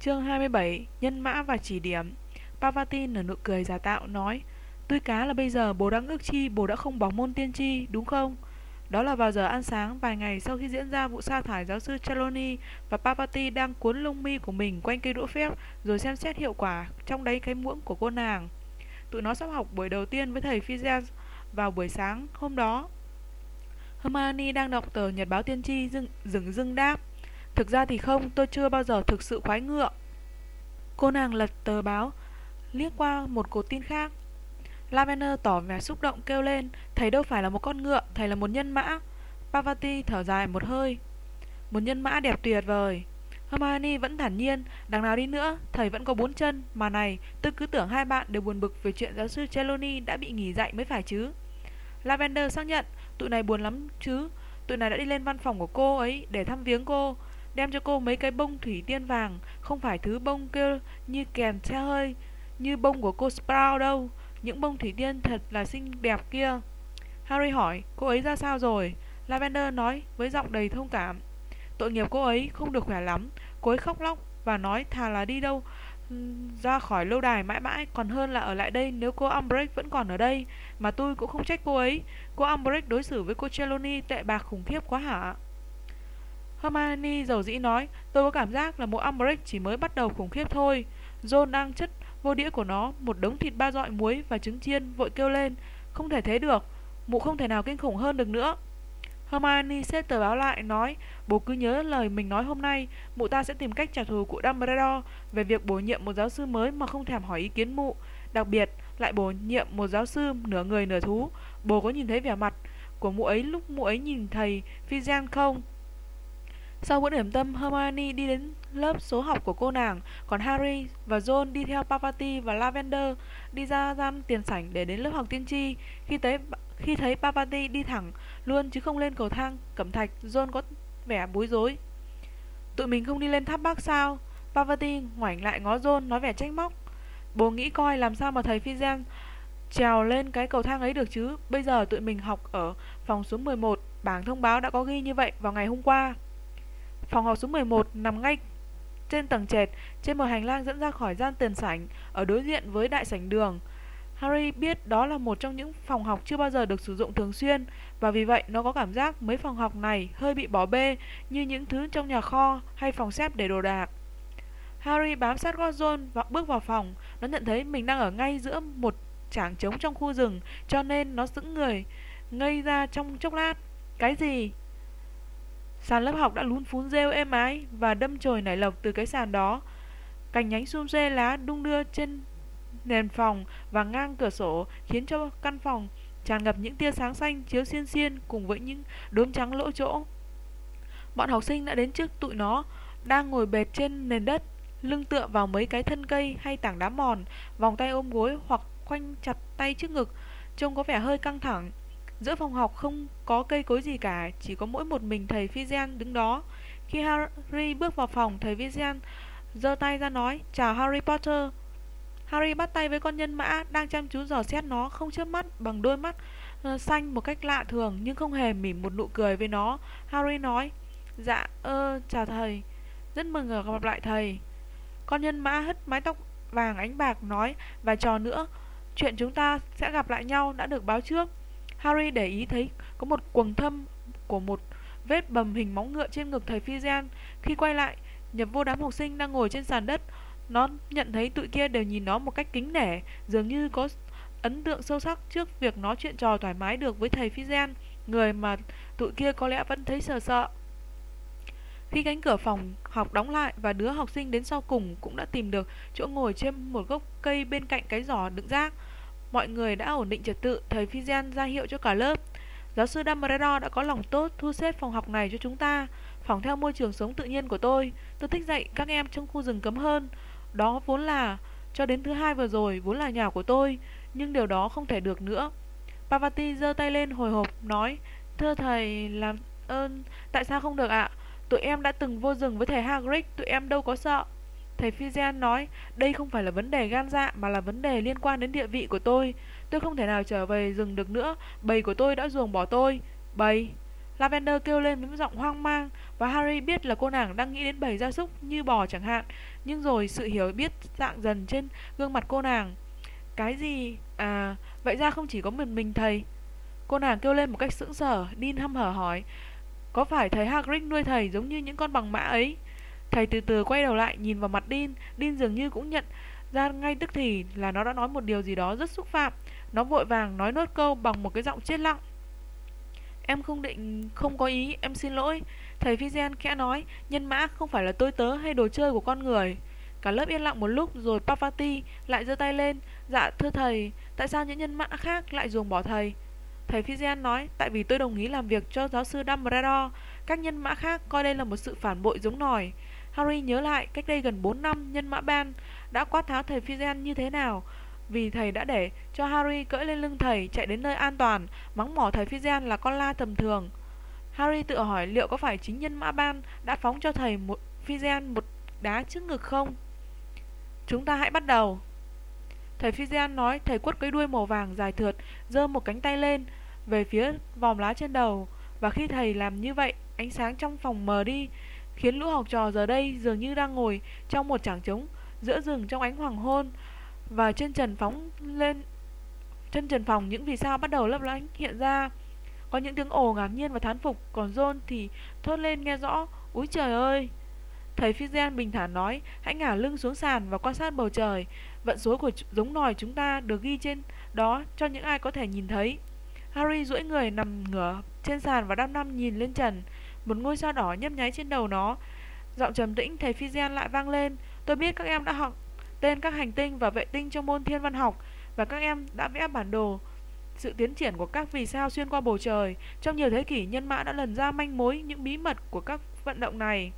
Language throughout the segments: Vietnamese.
Chương 27 Nhân mã và chỉ điểm. Pavati nở nụ cười giả tạo nói tôi cá là bây giờ bố đã ước chi Bố đã không bỏ môn tiên tri đúng không? Đó là vào giờ ăn sáng vài ngày sau khi diễn ra vụ sa thải giáo sư Chaloni Và pavati đang cuốn lông mi của mình quanh cây đũa phép Rồi xem xét hiệu quả trong đáy cái muỗng của cô nàng. Tụi nó sắp học buổi đầu tiên với thầy Fizel vào buổi sáng hôm đó. Hermione đang đọc tờ nhật báo tiên tri dừng, dừng dưng đáp Thực ra thì không, tôi chưa bao giờ thực sự khoái ngựa Cô nàng lật tờ báo liếc qua một cột tin khác. Lavender tỏ vẻ xúc động kêu lên, thầy đâu phải là một con ngựa, thầy là một nhân mã. Pavati thở dài một hơi. Một nhân mã đẹp tuyệt vời. Hermione vẫn thản nhiên, đằng nào đi nữa, thầy vẫn có bốn chân, mà này, tôi cứ tưởng hai bạn đều buồn bực về chuyện giáo sư Trelawney đã bị nghỉ dạy mới phải chứ. Lavender xác nhận, tụi này buồn lắm chứ, tụi này đã đi lên văn phòng của cô ấy để thăm viếng cô, đem cho cô mấy cái bông thủy tiên vàng, không phải thứ bông kêu như kèn xe hơi, như bông của cô Sprout đâu. Những bông thủy tiên thật là xinh đẹp kia. Harry hỏi cô ấy ra sao rồi? Lavender nói với giọng đầy thông cảm. Tội nghiệp cô ấy không được khỏe lắm. Cô ấy khóc lóc và nói thà là đi đâu ra khỏi lâu đài mãi mãi còn hơn là ở lại đây nếu cô Umbridge vẫn còn ở đây. Mà tôi cũng không trách cô ấy. Cô Umbridge đối xử với cô Trelawney tệ bạc khủng khiếp quá hả? Hermione dầu dĩ nói, tôi có cảm giác là mụ Umbridge chỉ mới bắt đầu khủng khiếp thôi. John đang chất Vô đĩa của nó, một đống thịt ba dọi muối và trứng chiên vội kêu lên, Không thể thế được, Mụ không thể nào kinh khủng hơn được nữa. Hermione xếp tờ báo lại, nói, Bố cứ nhớ lời mình nói hôm nay, Mụ ta sẽ tìm cách trả thù cụ Dumbledore Về việc bổ nhiệm một giáo sư mới mà không thèm hỏi ý kiến mụ. Đặc biệt, lại bổ nhiệm một giáo sư nửa người nửa thú. Bố có nhìn thấy vẻ mặt của mụ ấy lúc mụ ấy nhìn thầy Fijian không? Sau bữa điểm tâm, Hermione đi đến lớp số học của cô nàng, còn Harry và John đi theo Parvati và Lavender đi ra gian tiền sảnh để đến lớp học tiên tri. Khi thấy khi thấy Parvati đi thẳng luôn chứ không lên cầu thang cẩm thạch, John có vẻ bối rối. Tụi mình không đi lên tháp Bắc sao? Parvati ngoảnh lại ngó John nói vẻ trách móc. Bố nghĩ coi làm sao mà thầy Fizen trèo lên cái cầu thang ấy được chứ. Bây giờ tụi mình học ở phòng số 11, bảng thông báo đã có ghi như vậy vào ngày hôm qua. Phòng học số 11 nằm ngay trên tầng trệt, trên một hành lang dẫn ra khỏi gian tiền sảnh, ở đối diện với đại sảnh đường. Harry biết đó là một trong những phòng học chưa bao giờ được sử dụng thường xuyên, và vì vậy nó có cảm giác mấy phòng học này hơi bị bỏ bê như những thứ trong nhà kho hay phòng xếp để đồ đạc. Harry bám sát gót John và bước vào phòng, nó nhận thấy mình đang ở ngay giữa một trảng trống trong khu rừng, cho nên nó sững người, ngây ra trong chốc lát. Cái gì? Sàn lớp học đã lún phún rêu êm ái và đâm chồi nảy lộc từ cái sàn đó. Cành nhánh sum rê lá đung đưa trên nền phòng và ngang cửa sổ khiến cho căn phòng tràn ngập những tia sáng xanh chiếu xiên xiên cùng với những đốm trắng lỗ chỗ. Bọn học sinh đã đến trước tụi nó, đang ngồi bệt trên nền đất, lưng tựa vào mấy cái thân cây hay tảng đá mòn, vòng tay ôm gối hoặc khoanh chặt tay trước ngực, trông có vẻ hơi căng thẳng. Giữa phòng học không có cây cối gì cả, chỉ có mỗi một mình thầy Fijian đứng đó. Khi Harry bước vào phòng, thầy Fijian giơ tay ra nói, chào Harry Potter. Harry bắt tay với con nhân mã đang chăm chú dò xét nó không chớp mắt bằng đôi mắt uh, xanh một cách lạ thường nhưng không hề mỉm một nụ cười với nó. Harry nói, dạ, ơ, uh, chào thầy, rất mừng gặp lại thầy. Con nhân mã hất mái tóc vàng ánh bạc nói, và trò nữa, chuyện chúng ta sẽ gặp lại nhau đã được báo trước. Harry để ý thấy có một quầng thâm của một vết bầm hình móng ngựa trên ngực thầy Fijian. Khi quay lại, nhập vô đám học sinh đang ngồi trên sàn đất. Nó nhận thấy tụi kia đều nhìn nó một cách kính nể, dường như có ấn tượng sâu sắc trước việc nó chuyện trò thoải mái được với thầy Fijian, người mà tụi kia có lẽ vẫn thấy sợ sợ. Khi cánh cửa phòng học đóng lại và đứa học sinh đến sau cùng cũng đã tìm được chỗ ngồi trên một gốc cây bên cạnh cái giỏ đựng rác, Mọi người đã ổn định trật tự, thầy Fizen ra hiệu cho cả lớp. Giáo sư Dumbledore đã có lòng tốt thu xếp phòng học này cho chúng ta, phỏng theo môi trường sống tự nhiên của tôi. Tôi thích dạy các em trong khu rừng cấm hơn. Đó vốn là, cho đến thứ hai vừa rồi, vốn là nhà của tôi, nhưng điều đó không thể được nữa. Pavati giơ tay lên hồi hộp, nói, Thưa thầy, làm ơn, tại sao không được ạ? Tụi em đã từng vô rừng với thầy Hagrid, tụi em đâu có sợ. Thầy Fizian nói, đây không phải là vấn đề gan dạ mà là vấn đề liên quan đến địa vị của tôi. Tôi không thể nào trở về rừng được nữa, bầy của tôi đã ruồng bỏ tôi. Bầy? Lavender kêu lên với giọng hoang mang và Harry biết là cô nàng đang nghĩ đến bầy gia súc như bò chẳng hạn. Nhưng rồi sự hiểu biết dạng dần trên gương mặt cô nàng Cái gì? À, vậy ra không chỉ có mình mình thầy Cô nàng kêu lên một cách sững sờ Dean hăm hở hỏi Có phải thầy Hagrid nuôi thầy giống như những con bằng mã ấy? Thầy từ từ quay đầu lại nhìn vào mặt Đin. Đin dường như cũng nhận ra ngay tức thì là nó đã nói một điều gì đó rất xúc phạm. Nó vội vàng nói nốt câu bằng một cái giọng chết lặng. Em không định, không có ý, em xin lỗi. Thầy Fizen khẽ nói Nhân mã không phải là tôi tớ hay đồ chơi của con người. Cả lớp yên lặng một lúc rồi Papati lại giơ tay lên. Dạ thưa thầy, tại sao những nhân mã khác lại ruồng bỏ thầy? Thầy Fizian nói Tại vì tôi đồng ý làm việc cho giáo sư Dumbledore. Các nhân mã khác coi đây là một sự phản bội giống nòi. Harry nhớ lại cách đây gần 4 năm nhân mã ban đã quát tháo thầy Fizen như thế nào vì thầy đã để cho Harry cưỡi lên lưng thầy chạy đến nơi an toàn, mắng mỏ thầy Fizen là con la tầm thường. Harry tự hỏi liệu có phải chính nhân mã ban đã phóng cho thầy một Fizen một đá trước ngực không? Chúng ta hãy bắt đầu. Thầy Fizen nói thầy quất cái đuôi màu vàng dài thượt, giơ một cánh tay lên về phía vòm lá trên đầu. Và khi thầy làm như vậy, ánh sáng trong phòng mờ đi, khiến lũ học trò giờ đây dường như đang ngồi trong một chẳng trống giữa rừng trong ánh hoàng hôn và trên trần phóng lên, chân trần phòng những vì sao bắt đầu lấp lánh hiện ra. Có những tiếng ồ ngạc nhiên và thán phục còn John thì thốt lên nghe rõ, úi trời ơi! Thầy Fizen bình thản nói, hãy ngả lưng xuống sàn và quan sát bầu trời. Vận số của giống nòi chúng ta được ghi trên đó cho những ai có thể nhìn thấy. Harry duỗi người nằm ngửa trên sàn và đăm đăm nhìn lên trần một ngôi sao đỏ nhấp nháy trên đầu nó giọng trầm tĩnh thầy Fizen lại vang lên tôi biết các em đã học tên các hành tinh và vệ tinh trong môn thiên văn học và các em đã vẽ bản đồ sự tiến triển của các vì sao xuyên qua bầu trời. Trong nhiều thế kỷ, nhân mã đã lần ra manh mối những bí mật của các vận động này.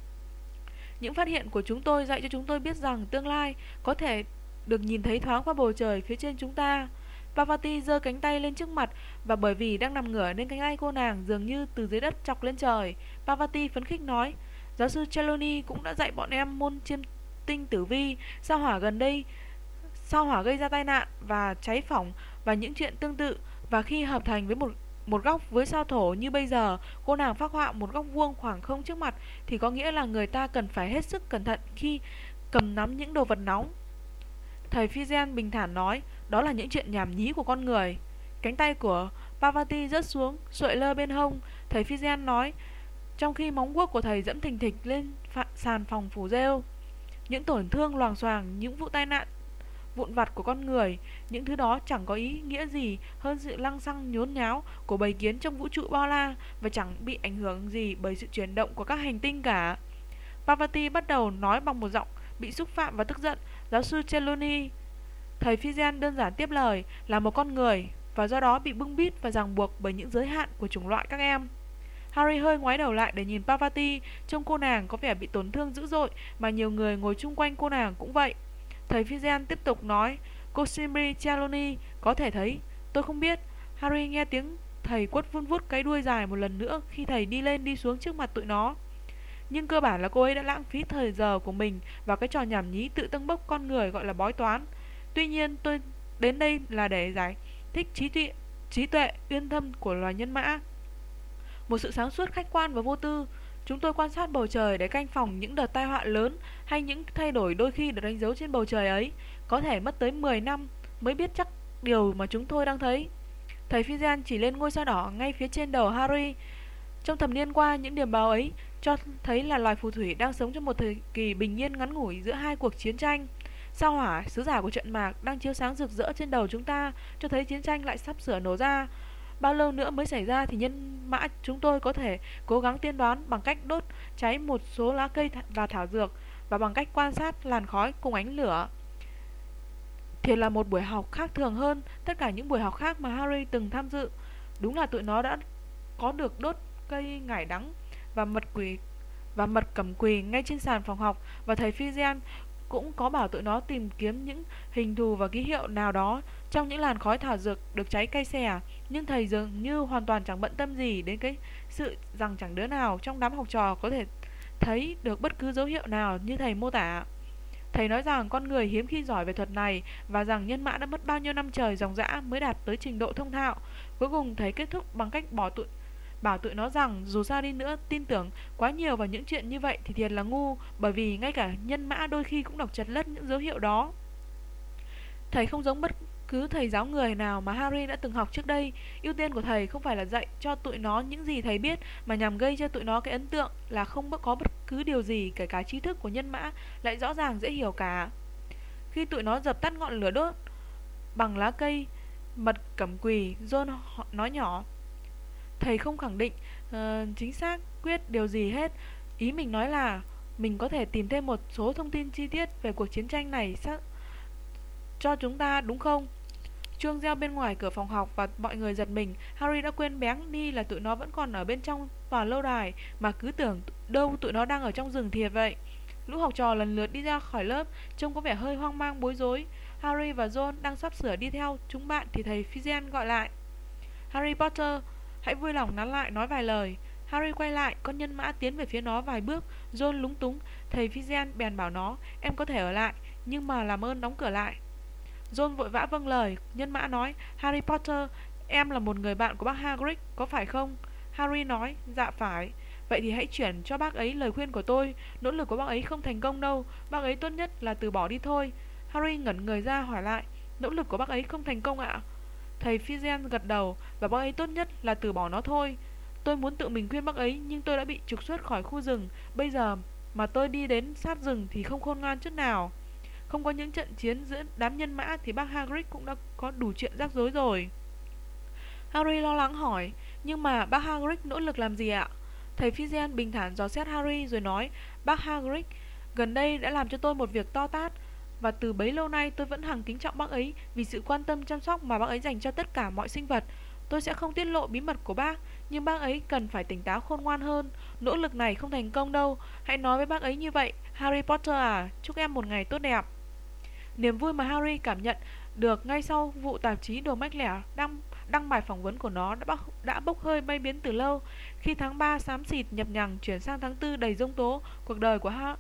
Những phát hiện của chúng tôi dạy cho chúng tôi biết rằng tương lai có thể được nhìn thấy thoáng qua bầu trời phía trên chúng ta. Pavati giơ cánh tay lên trước mặt và bởi vì đang nằm ngửa nên cánh tay cô nàng dường như từ dưới đất chọc lên trời. Pavati phấn khích nói, giáo sư Cheloni cũng đã dạy bọn em môn chiêm tinh tử vi, sao hỏa gần đây, sao hỏa gây ra tai nạn và cháy phỏng và những chuyện tương tự và khi hợp thành với một một góc với sao thổ như bây giờ, cô nàng phác họa một góc vuông khoảng không trước mặt thì có nghĩa là người ta cần phải hết sức cẩn thận khi cầm nắm những đồ vật nóng. Thầy Fizen bình thản nói, đó là những chuyện nhảm nhí của con người. Cánh tay của Pavati rớt xuống, sụi lơ bên hông. Thầy Fizen nói, trong khi móng guốc của thầy dẫm thình thịch lên sàn phòng phủ rêu. Những tổn thương loàng xoàng, những vụ tai nạn vụn vặt của con người, những thứ đó chẳng có ý nghĩa gì hơn sự lăng xăng nhốn nháo của bầy kiến trong vũ trụ bao la và chẳng bị ảnh hưởng gì bởi sự chuyển động của các hành tinh cả. Pavati bắt đầu nói bằng một giọng bị xúc phạm và tức giận, giáo sư Cheloni. Thầy Fijian đơn giản tiếp lời là một con người và do đó bị bưng bít và ràng buộc bởi những giới hạn của chủng loại các em. Harry hơi ngoái đầu lại để nhìn Pavati, trông cô nàng có vẻ bị tổn thương dữ dội mà nhiều người ngồi chung quanh cô nàng cũng vậy. Thầy Fijian tiếp tục nói, cô Simri Chaloni có thể thấy, tôi không biết. Harry nghe tiếng thầy quất vun vút cái đuôi dài một lần nữa khi thầy đi lên đi xuống trước mặt tụi nó. Nhưng cơ bản là cô ấy đã lãng phí thời giờ của mình vào cái trò nhảm nhí tự tăng bốc con người gọi là bói toán. Tuy nhiên tôi đến đây là để giải thích trí tuệ, trí tuệ uyên thâm của loài nhân mã. Một sự sáng suốt khách quan và vô tư Chúng tôi quan sát bầu trời để canh phòng những đợt tai họa lớn hay những thay đổi đôi khi được đánh dấu trên bầu trời ấy. Có thể mất tới 10 năm mới biết chắc điều mà chúng tôi đang thấy. Thầy Fizian chỉ lên ngôi sao đỏ ngay phía trên đầu Harry. Trong thập niên qua, những điểm báo ấy cho thấy là loài phù thủy đang sống trong một thời kỳ bình yên ngắn ngủi giữa hai cuộc chiến tranh. Sao hỏa, sứ giả của trận mạc, đang chiếu sáng rực rỡ trên đầu chúng ta, cho thấy chiến tranh lại sắp sửa nổ ra. Bao lâu nữa mới xảy ra thì nhân mã chúng tôi có thể cố gắng tiên đoán bằng cách đốt cháy một số lá cây và thảo dược và bằng cách quan sát làn khói cùng ánh lửa. Thiệt là một buổi học khác thường hơn tất cả những buổi học khác mà Harry từng tham dự. Đúng là tụi nó đã có được đốt cây ngải đắng và mật quỷ và mật cẩm quỳ ngay trên sàn phòng học và thầy Fijian cũng có bảo tụi nó tìm kiếm những hình thù và ký hiệu nào đó trong những làn khói thảo dược được cháy cay xè à? nhưng thầy dường như hoàn toàn chẳng bận tâm gì đến cái sự rằng chẳng đứa nào trong đám học trò có thể thấy được bất cứ dấu hiệu nào như thầy mô tả. Thầy nói rằng con người hiếm khi giỏi về thuật này và rằng nhân mã đã mất bao nhiêu năm trời dòng dã mới đạt tới trình độ thông thạo. Cuối cùng thầy kết thúc bằng cách bỏ tụi bảo tụi nó rằng dù sao đi nữa tin tưởng quá nhiều vào những chuyện như vậy thì thiệt là ngu bởi vì ngay cả nhân mã đôi khi cũng đọc chật lất những dấu hiệu đó. Thầy không giống bất cứ thầy giáo người nào mà Harry đã từng học trước đây. Ưu tiên của thầy không phải là dạy cho tụi nó những gì thầy biết mà nhằm gây cho tụi nó cái ấn tượng là không có bất cứ điều gì kể cả trí thức của nhân mã lại rõ ràng dễ hiểu cả. Khi tụi nó dập tắt ngọn lửa đốt bằng lá cây mật cẩm quỳ, John nói nhỏ. Thầy không khẳng định uh, chính xác quyết điều gì hết. Ý mình nói là mình có thể tìm thêm một số thông tin chi tiết về cuộc chiến tranh này xác cho chúng ta đúng không? Chuông reo bên ngoài cửa phòng học và mọi người giật mình. Harry đã quên bén đi là tụi nó vẫn còn ở bên trong tòa lâu đài mà cứ tưởng đâu tụi nó đang ở trong rừng thiệt vậy. Lũ học trò lần lượt đi ra khỏi lớp, trông có vẻ hơi hoang mang bối rối. Harry và john đang sắp sửa đi theo chúng bạn thì thầy Fizen gọi lại. Harry Potter, hãy vui lòng nán lại nói vài lời. Harry quay lại, con nhân mã tiến về phía nó vài bước. john lúng túng, thầy Fizen bèn bảo nó, em có thể ở lại, nhưng mà làm ơn đóng cửa lại. john vội vã vâng lời, nhân mã nói, Harry Potter, em là một người bạn của bác Hagrid, có phải không? Harry nói, dạ phải. Vậy thì hãy chuyển cho bác ấy lời khuyên của tôi, nỗ lực của bác ấy không thành công đâu, bác ấy tốt nhất là từ bỏ đi thôi. Harry ngẩn người ra hỏi lại, nỗ lực của bác ấy không thành công ạ? Thầy Fizen gật đầu, và bác ấy tốt nhất là từ bỏ nó thôi. Tôi muốn tự mình khuyên bác ấy, nhưng tôi đã bị trục xuất khỏi khu rừng. Bây giờ mà tôi đi đến sát rừng thì không khôn ngoan chút nào. Không có những trận chiến giữa đám nhân mã thì bác Hagrid cũng đã có đủ chuyện rắc rối rồi. Harry lo lắng hỏi, nhưng mà bác Hagrid nỗ lực làm gì ạ? Thầy Fizen bình thản dò xét Harry rồi nói, bác Hagrid gần đây đã làm cho tôi một việc to tát và từ bấy lâu nay tôi vẫn hằng kính trọng bác ấy vì sự quan tâm chăm sóc mà bác ấy dành cho tất cả mọi sinh vật. Tôi sẽ không tiết lộ bí mật của bác, nhưng bác ấy cần phải tỉnh táo khôn ngoan hơn. Nỗ lực này không thành công đâu. Hãy nói với bác ấy như vậy. Harry Potter à, chúc em một ngày tốt đẹp. Niềm vui mà Harry cảm nhận được ngay sau vụ tạp chí Đồ Mách Lẻ đăng đăng bài phỏng vấn của nó đã, bốc, đã bốc hơi bay biến từ lâu. Khi tháng 3 xám xịt nhập nhằng chuyển sang tháng 4 đầy rông tố, cuộc đời của ha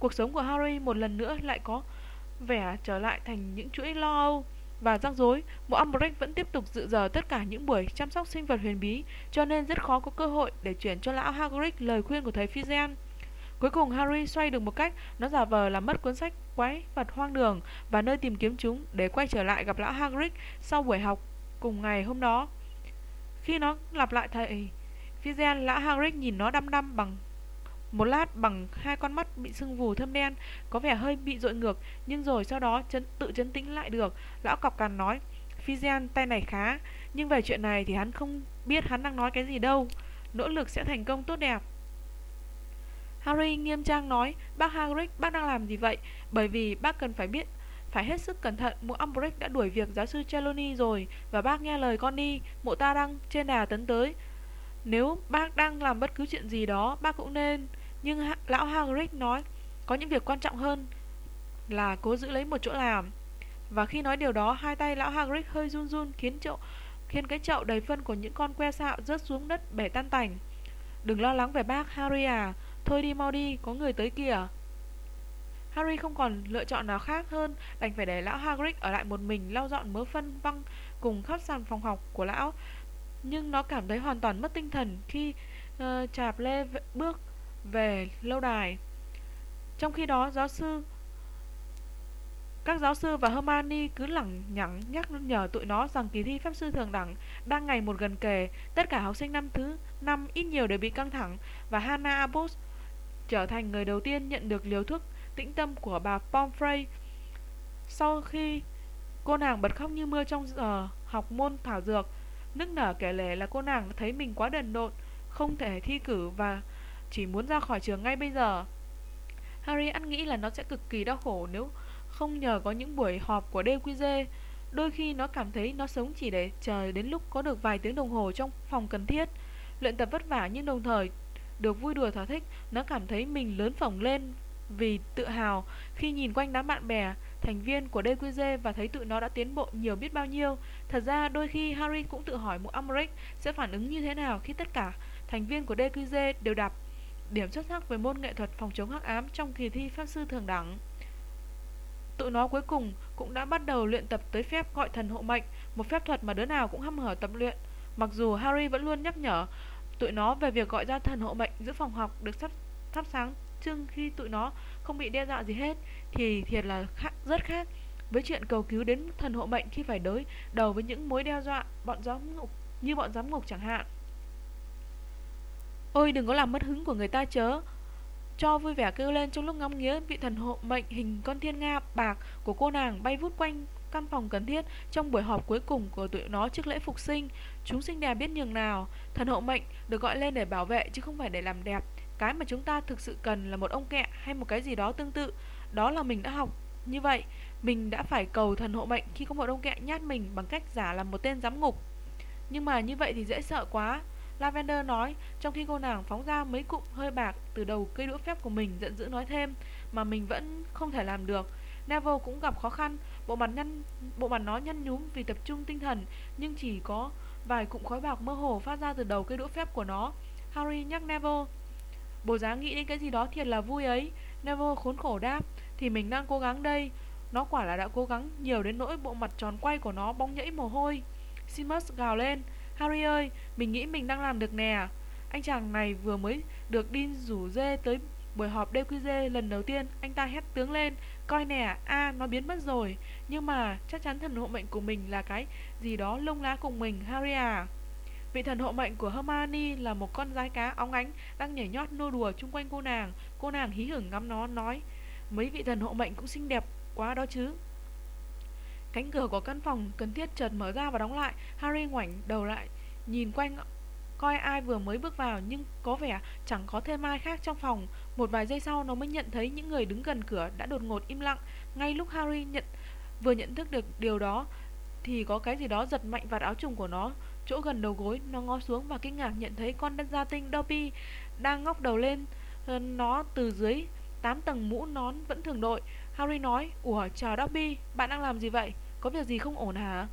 cuộc sống của Harry một lần nữa lại có vẻ trở lại thành những chuỗi lo âu và rắc rối. bộ Umbridge vẫn tiếp tục dự giờ tất cả những buổi chăm sóc sinh vật huyền bí, cho nên rất khó có cơ hội để chuyển cho lão Hagrid lời khuyên của thầy Fizen. Cuối cùng Harry xoay được một cách, nó giả vờ làm mất cuốn sách quái vật hoang đường và nơi tìm kiếm chúng để quay trở lại gặp lão Hagrid sau buổi học cùng ngày hôm đó. Khi nó lặp lại thầy Fizen, lão Hagrid nhìn nó đăm đăm bằng một lát bằng hai con mắt bị sưng vù thâm đen Có vẻ hơi bị dội ngược Nhưng rồi sau đó chấn, tự chấn tĩnh lại được. Lão cọc cằn nói Fizian tay này khá Nhưng về chuyện này thì hắn không biết hắn đang nói cái gì đâu. Nỗ lực sẽ thành công tốt đẹp. Harry nghiêm trang nói Bác Hagrid bác đang làm gì vậy? Bởi vì bác cần phải biết phải hết sức cẩn thận, mụ Umbridge đã đuổi việc giáo sư Trelawney rồi và bác nghe lời con đi, mụ ta đang trên đà tấn tới. Nếu bác đang làm bất cứ chuyện gì đó, bác cũng nên nhưng lão Hagrid nói có những việc quan trọng hơn là cố giữ lấy một chỗ làm. Và khi nói điều đó, hai tay lão Hagrid hơi run run khiến chậu khiến cái chậu đầy phân của những con que sạo rớt xuống đất bể tan tành. Đừng lo lắng về bác Harry à, thôi đi mau đi, có người tới kìa. Harry không còn lựa chọn nào khác hơn, đành phải để lão Hagrid ở lại một mình lau dọn mớ phân văng cùng khắp sàn phòng học của lão. Nhưng nó cảm thấy hoàn toàn mất tinh thần khi uh, chạp lê bước về lâu đài. Trong khi đó, giáo sư các giáo sư và Hermione cứ lẳng nhẳng nhắc nhở tụi nó rằng kỳ thi pháp sư thường đẳng đang ngày một gần kề. Tất cả học sinh năm thứ năm ít nhiều đều bị căng thẳng và Hannah Abbott trở thành người đầu tiên nhận được liều thuốc tĩnh tâm của bà Pomfrey. Sau khi cô nàng bật khóc như mưa trong giờ học môn thảo dược, nức nở kể lể là cô nàng thấy mình quá đần độn, không thể thi cử và chỉ muốn ra khỏi trường ngay bây giờ. Harry ăn nghĩ là nó sẽ cực kỳ đau khổ nếu không nhờ có những buổi họp của DQG. Đôi khi nó cảm thấy nó sống chỉ để chờ đến lúc có được vài tiếng đồng hồ trong phòng cần thiết. Luyện tập vất vả nhưng đồng thời được vui đùa thỏa thích, nó cảm thấy mình lớn phỏng lên vì tự hào khi nhìn quanh đám bạn bè, thành viên của DQG và thấy tụi nó đã tiến bộ nhiều biết bao nhiêu. Thật ra đôi khi Harry cũng tự hỏi mụ Umbridge sẽ phản ứng như thế nào khi tất cả thành viên của DQG đều đạp điểm xuất sắc về môn nghệ thuật phòng chống hắc ám trong kỳ thi pháp sư thường đẳng. Tụi nó cuối cùng cũng đã bắt đầu luyện tập tới phép gọi thần hộ mệnh, một phép thuật mà đứa nào cũng hăm hở tập luyện. Mặc dù Harry vẫn luôn nhắc nhở tụi nó về việc gọi ra thần hộ mệnh giữa phòng học được sắp thắp sáng trưng khi tụi nó không bị đe dọa gì hết thì thiệt là khác, rất khác với chuyện cầu cứu đến thần hộ mệnh khi phải đối đầu với những mối đe dọa bọn giám ngục như bọn giám ngục chẳng hạn ôi, đừng có làm mất hứng của người ta chớ. Cho vui vẻ kêu lên trong lúc ngắm nghía vị thần hộ mệnh hình con thiên nga bạc của cô nàng bay vút quanh căn phòng cần thiết trong buổi họp cuối cùng của tụi nó trước lễ phục sinh. Chúng sinh đẹp biết nhường nào. Thần hộ mệnh được gọi lên để bảo vệ chứ không phải để làm đẹp. Cái mà chúng ta thực sự cần là một ông kẹ hay một cái gì đó tương tự. Đó là mình đã học. Như vậy, mình đã phải cầu thần hộ mệnh khi có một ông kẹ nhát mình bằng cách giả làm một tên giám ngục. Nhưng mà như vậy thì dễ sợ quá. Lavender nói trong khi cô nàng phóng ra mấy cụm hơi bạc từ đầu cây đũa phép của mình giận dữ nói thêm mà mình vẫn không thể làm được. Neville cũng gặp khó khăn, bộ mặt nhăn bộ mặt nó nhăn nhúm vì tập trung tinh thần nhưng chỉ có vài cụm khói bạc mơ hồ phát ra từ đầu cây đũa phép của nó. Harry nhắc Neville, bộ dáng nghĩ đến cái gì đó thiệt là vui ấy. Neville khốn khổ đáp, thì mình đang cố gắng đây. Nó quả là đã cố gắng nhiều đến nỗi bộ mặt tròn quay của nó bong nhẫy mồ hôi. Simus gào lên, Harry ơi, mình nghĩ mình đang làm được nè. Anh chàng này vừa mới được Dean rủ dê tới buổi họp DQG lần đầu tiên, anh ta hét tướng lên, coi nè, a nó biến mất rồi. Nhưng mà chắc chắn thần hộ mệnh của mình là cái gì đó lông lá cùng mình, Harry à. Vị thần hộ mệnh của Hermione là một con rái cá óng ánh đang nhảy nhót nô đùa chung quanh cô nàng. Cô nàng hí hửng ngắm nó nói, mấy vị thần hộ mệnh cũng xinh đẹp quá đó chứ. Cánh cửa của căn phòng cần thiết chợt mở ra và đóng lại. Harry ngoảnh đầu lại, nhìn quanh coi ai vừa mới bước vào nhưng có vẻ chẳng có thêm ai khác trong phòng. Một vài giây sau nó mới nhận thấy những người đứng gần cửa đã đột ngột im lặng. Ngay lúc Harry nhận vừa nhận thức được điều đó thì có cái gì đó giật mạnh vạt áo trùng của nó chỗ gần đầu gối nó ngó xuống và kinh ngạc nhận thấy con đất gia tinh Dobby đang ngóc đầu lên ờ, nó từ dưới tám tầng mũ nón vẫn thường đội Harry nói, ủa, chào Dobby, bạn đang làm gì vậy? Có việc gì không ổn hả?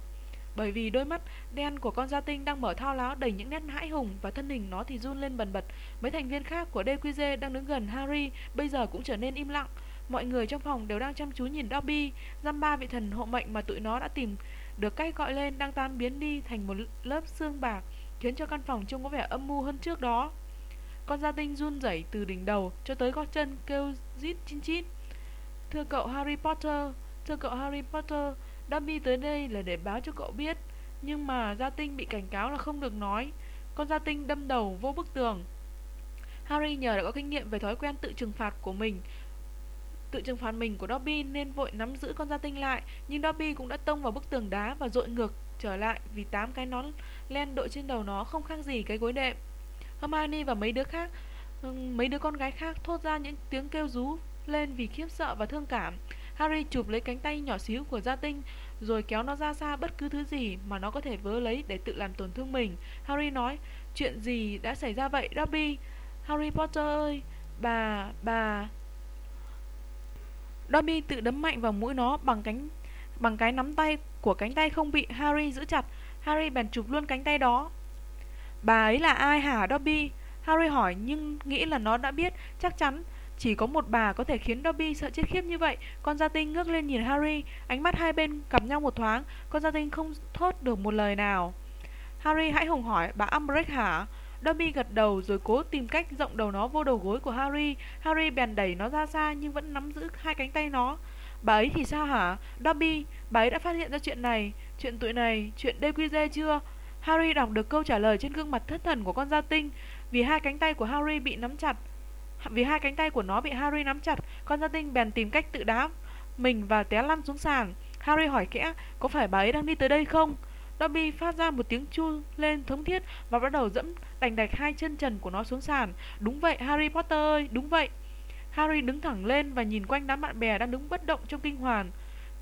Bởi vì đôi mắt đen của con gia tinh đang mở thao láo đầy những nét hãi hùng và thân hình nó thì run lên bần bật. Mấy thành viên khác của DQZ đang đứng gần Harry, bây giờ cũng trở nên im lặng. Mọi người trong phòng đều đang chăm chú nhìn Dobby. Giam ba vị thần hộ mệnh mà tụi nó đã tìm được cách gọi lên đang tan biến đi thành một lớp xương bạc, khiến cho căn phòng trông có vẻ âm mưu hơn trước đó. Con gia tinh run rẩy từ đỉnh đầu cho tới gót chân kêu rít chin chít thưa cậu harry potter, thưa cậu harry potter Dobby tới đây là để báo cho cậu biết, Nhưng mà Gia Tinh bị cảnh cáo là không được nói. Con Gia Tinh đâm đầu vô bức tường. Harry nhờ đã có kinh nghiệm về thói quen tự trừng phạt của mình, Tự trừng phạt mình của Dobby nên vội nắm giữ con Gia Tinh lại, Nhưng Dobby cũng đã tông vào bức tường đá và dội ngược trở lại Vì tám cái nón len đội trên đầu nó không khác gì cái gối đệm. Hermione và mấy đứa khác ừ, Mấy đứa con gái khác thốt ra những tiếng kêu rú lên vì khiếp sợ và thương cảm Harry chụp lấy cánh tay nhỏ xíu của Gia Tinh rồi kéo nó ra xa bất cứ thứ gì mà nó có thể vớ lấy để tự làm tổn thương mình. Harry nói, chuyện gì đã xảy ra vậy, Dobby? Harry Potter ơi, bà, bà... Dobby tự đấm mạnh vào mũi nó bằng cánh bằng cái nắm tay của cánh tay không bị Harry giữ chặt. Harry bèn chụp luôn cánh tay đó. Bà ấy là ai hả Dobby? Harry hỏi nhưng nghĩ là nó đã biết chắc chắn chỉ có một bà có thể khiến Dobby sợ chết khiếp như vậy. Con gia tinh ngước lên nhìn Harry, ánh mắt hai bên gặp nhau một thoáng, con gia tinh không thốt được một lời nào. Harry hãy hùng hỏi, bà Umbridge hả? Dobby gật đầu rồi cố tìm cách rộng đầu nó vô đầu gối của Harry. Harry bèn đẩy nó ra xa nhưng vẫn nắm giữ hai cánh tay nó. Bà ấy thì sao hả? Dobby, bà ấy đã phát hiện ra chuyện này, chuyện tụi này, chuyện DQZ chưa? Harry đọc được câu trả lời trên gương mặt thất thần của con gia tinh vì hai cánh tay của Harry bị nắm chặt. Vì hai cánh tay của nó bị Harry nắm chặt, con gia tinh bèn tìm cách tự đá mình và té lăn xuống sàn. Harry hỏi kẽ, có phải bà ấy đang đi tới đây không? Dobby phát ra một tiếng chu lên thống thiết và bắt đầu dẫm đành đạch hai chân trần của nó xuống sàn. Đúng vậy, Harry Potter ơi, đúng vậy. Harry đứng thẳng lên và nhìn quanh đám bạn bè đang đứng bất động trong kinh hoàng.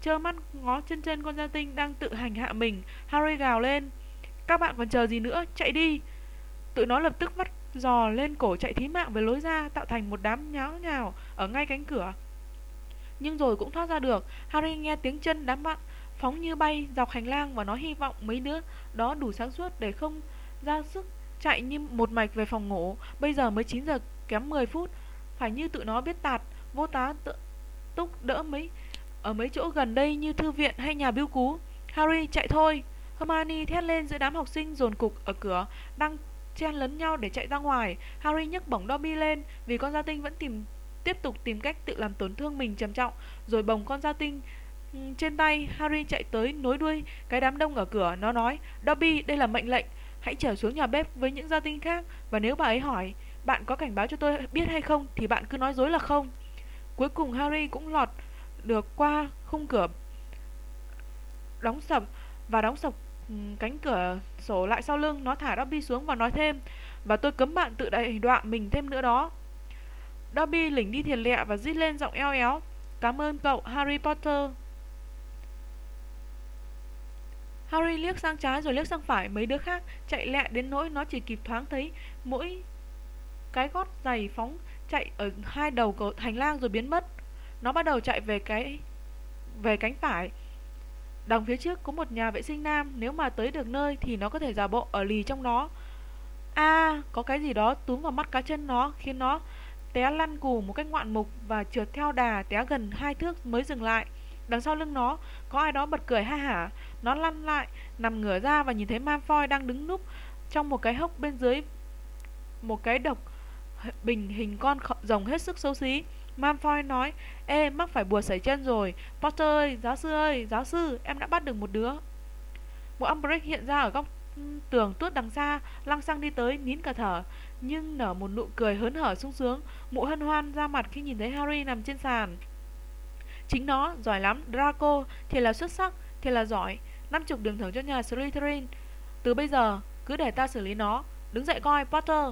Trơ mắt ngó chân chân con gia tinh đang tự hành hạ mình, Harry gào lên. Các bạn còn chờ gì nữa, chạy đi. Tụi nó lập tức vắt dò lên cổ chạy thí mạng về lối ra, tạo thành một đám nháo nhào ở ngay cánh cửa. Nhưng rồi cũng thoát ra được, harry nghe tiếng chân đám bạn phóng như bay dọc hành lang và nó hy vọng mấy đứa đó đủ sáng suốt để không ra sức chạy như một mạch về phòng ngủ. Bây giờ mới 9 giờ kém 10 phút, phải như tụi nó biết tạt, vô tá tự túc đỡ mấy, ở mấy chỗ gần đây như thư viện hay nhà biêu cú. Harry, chạy thôi. Hermione thét lên giữa đám học sinh dồn cục ở cửa, đang chen lấn nhau để chạy ra ngoài. Harry nhấc bổng Dobby lên vì con gia tinh vẫn tìm tiếp tục tìm cách tự làm tổn thương mình trầm trọng, rồi bồng con gia tinh trên tay, Harry chạy tới nối đuôi cái đám đông ở cửa. Nó nói, Dobby, đây là mệnh lệnh. Hãy trở xuống nhà bếp với những gia tinh khác. Và nếu bà ấy hỏi, bạn có cảnh báo cho tôi biết hay không, thì bạn cứ nói dối là không. Cuối cùng Harry cũng lọt được qua khung cửa đóng sập và đóng sập cánh cửa sổ lại sau lưng. Nó thả Dobby xuống và nói thêm, và tôi cấm bạn tự đẩy đoạn mình thêm nữa đó. Dobby lỉnh đi thiệt lẹ và rít lên giọng eo éo. Cảm ơn cậu, Harry Potter. Harry liếc sang trái rồi liếc sang phải mấy đứa khác chạy lẹ đến nỗi nó chỉ kịp thoáng thấy mỗi cái gót giày phóng chạy ở hai đầu cầu hành lang rồi biến mất. Nó bắt đầu chạy về cái về cánh phải. Đằng phía trước có một nhà vệ sinh nam, nếu mà tới được nơi thì nó có thể giả bộ ở lì trong đó. A, à, có cái gì đó túm vào mắt cá chân nó khiến nó té lăn cù một cách ngoạn mục và trượt theo đà té gần hai thước mới dừng lại. Đằng sau lưng nó có ai đó bật cười ha hả. Nó lăn lại, nằm ngửa ra và nhìn thấy Malfoy đang đứng núp trong một cái hốc bên dưới một cái độc bình hình con rồng hết sức xấu xí. Malfoy nói, Ê, mắc phải bùa sẩy chân rồi. Potter ơi, giáo sư ơi, giáo sư, em đã bắt được một đứa. Một Umbridge hiện ra ở góc tường tuốt đằng xa, lăng xăng đi tới, nín cả thở nhưng nở một nụ cười hớn hở sung sướng, mụ hân hoan ra mặt khi nhìn thấy Harry nằm trên sàn. Chính nó, giỏi lắm, Draco, thì là xuất sắc, thì là giỏi, năm chục đường thưởng cho nhà Slytherin. Từ bây giờ, cứ để ta xử lý nó, đứng dậy coi, Potter.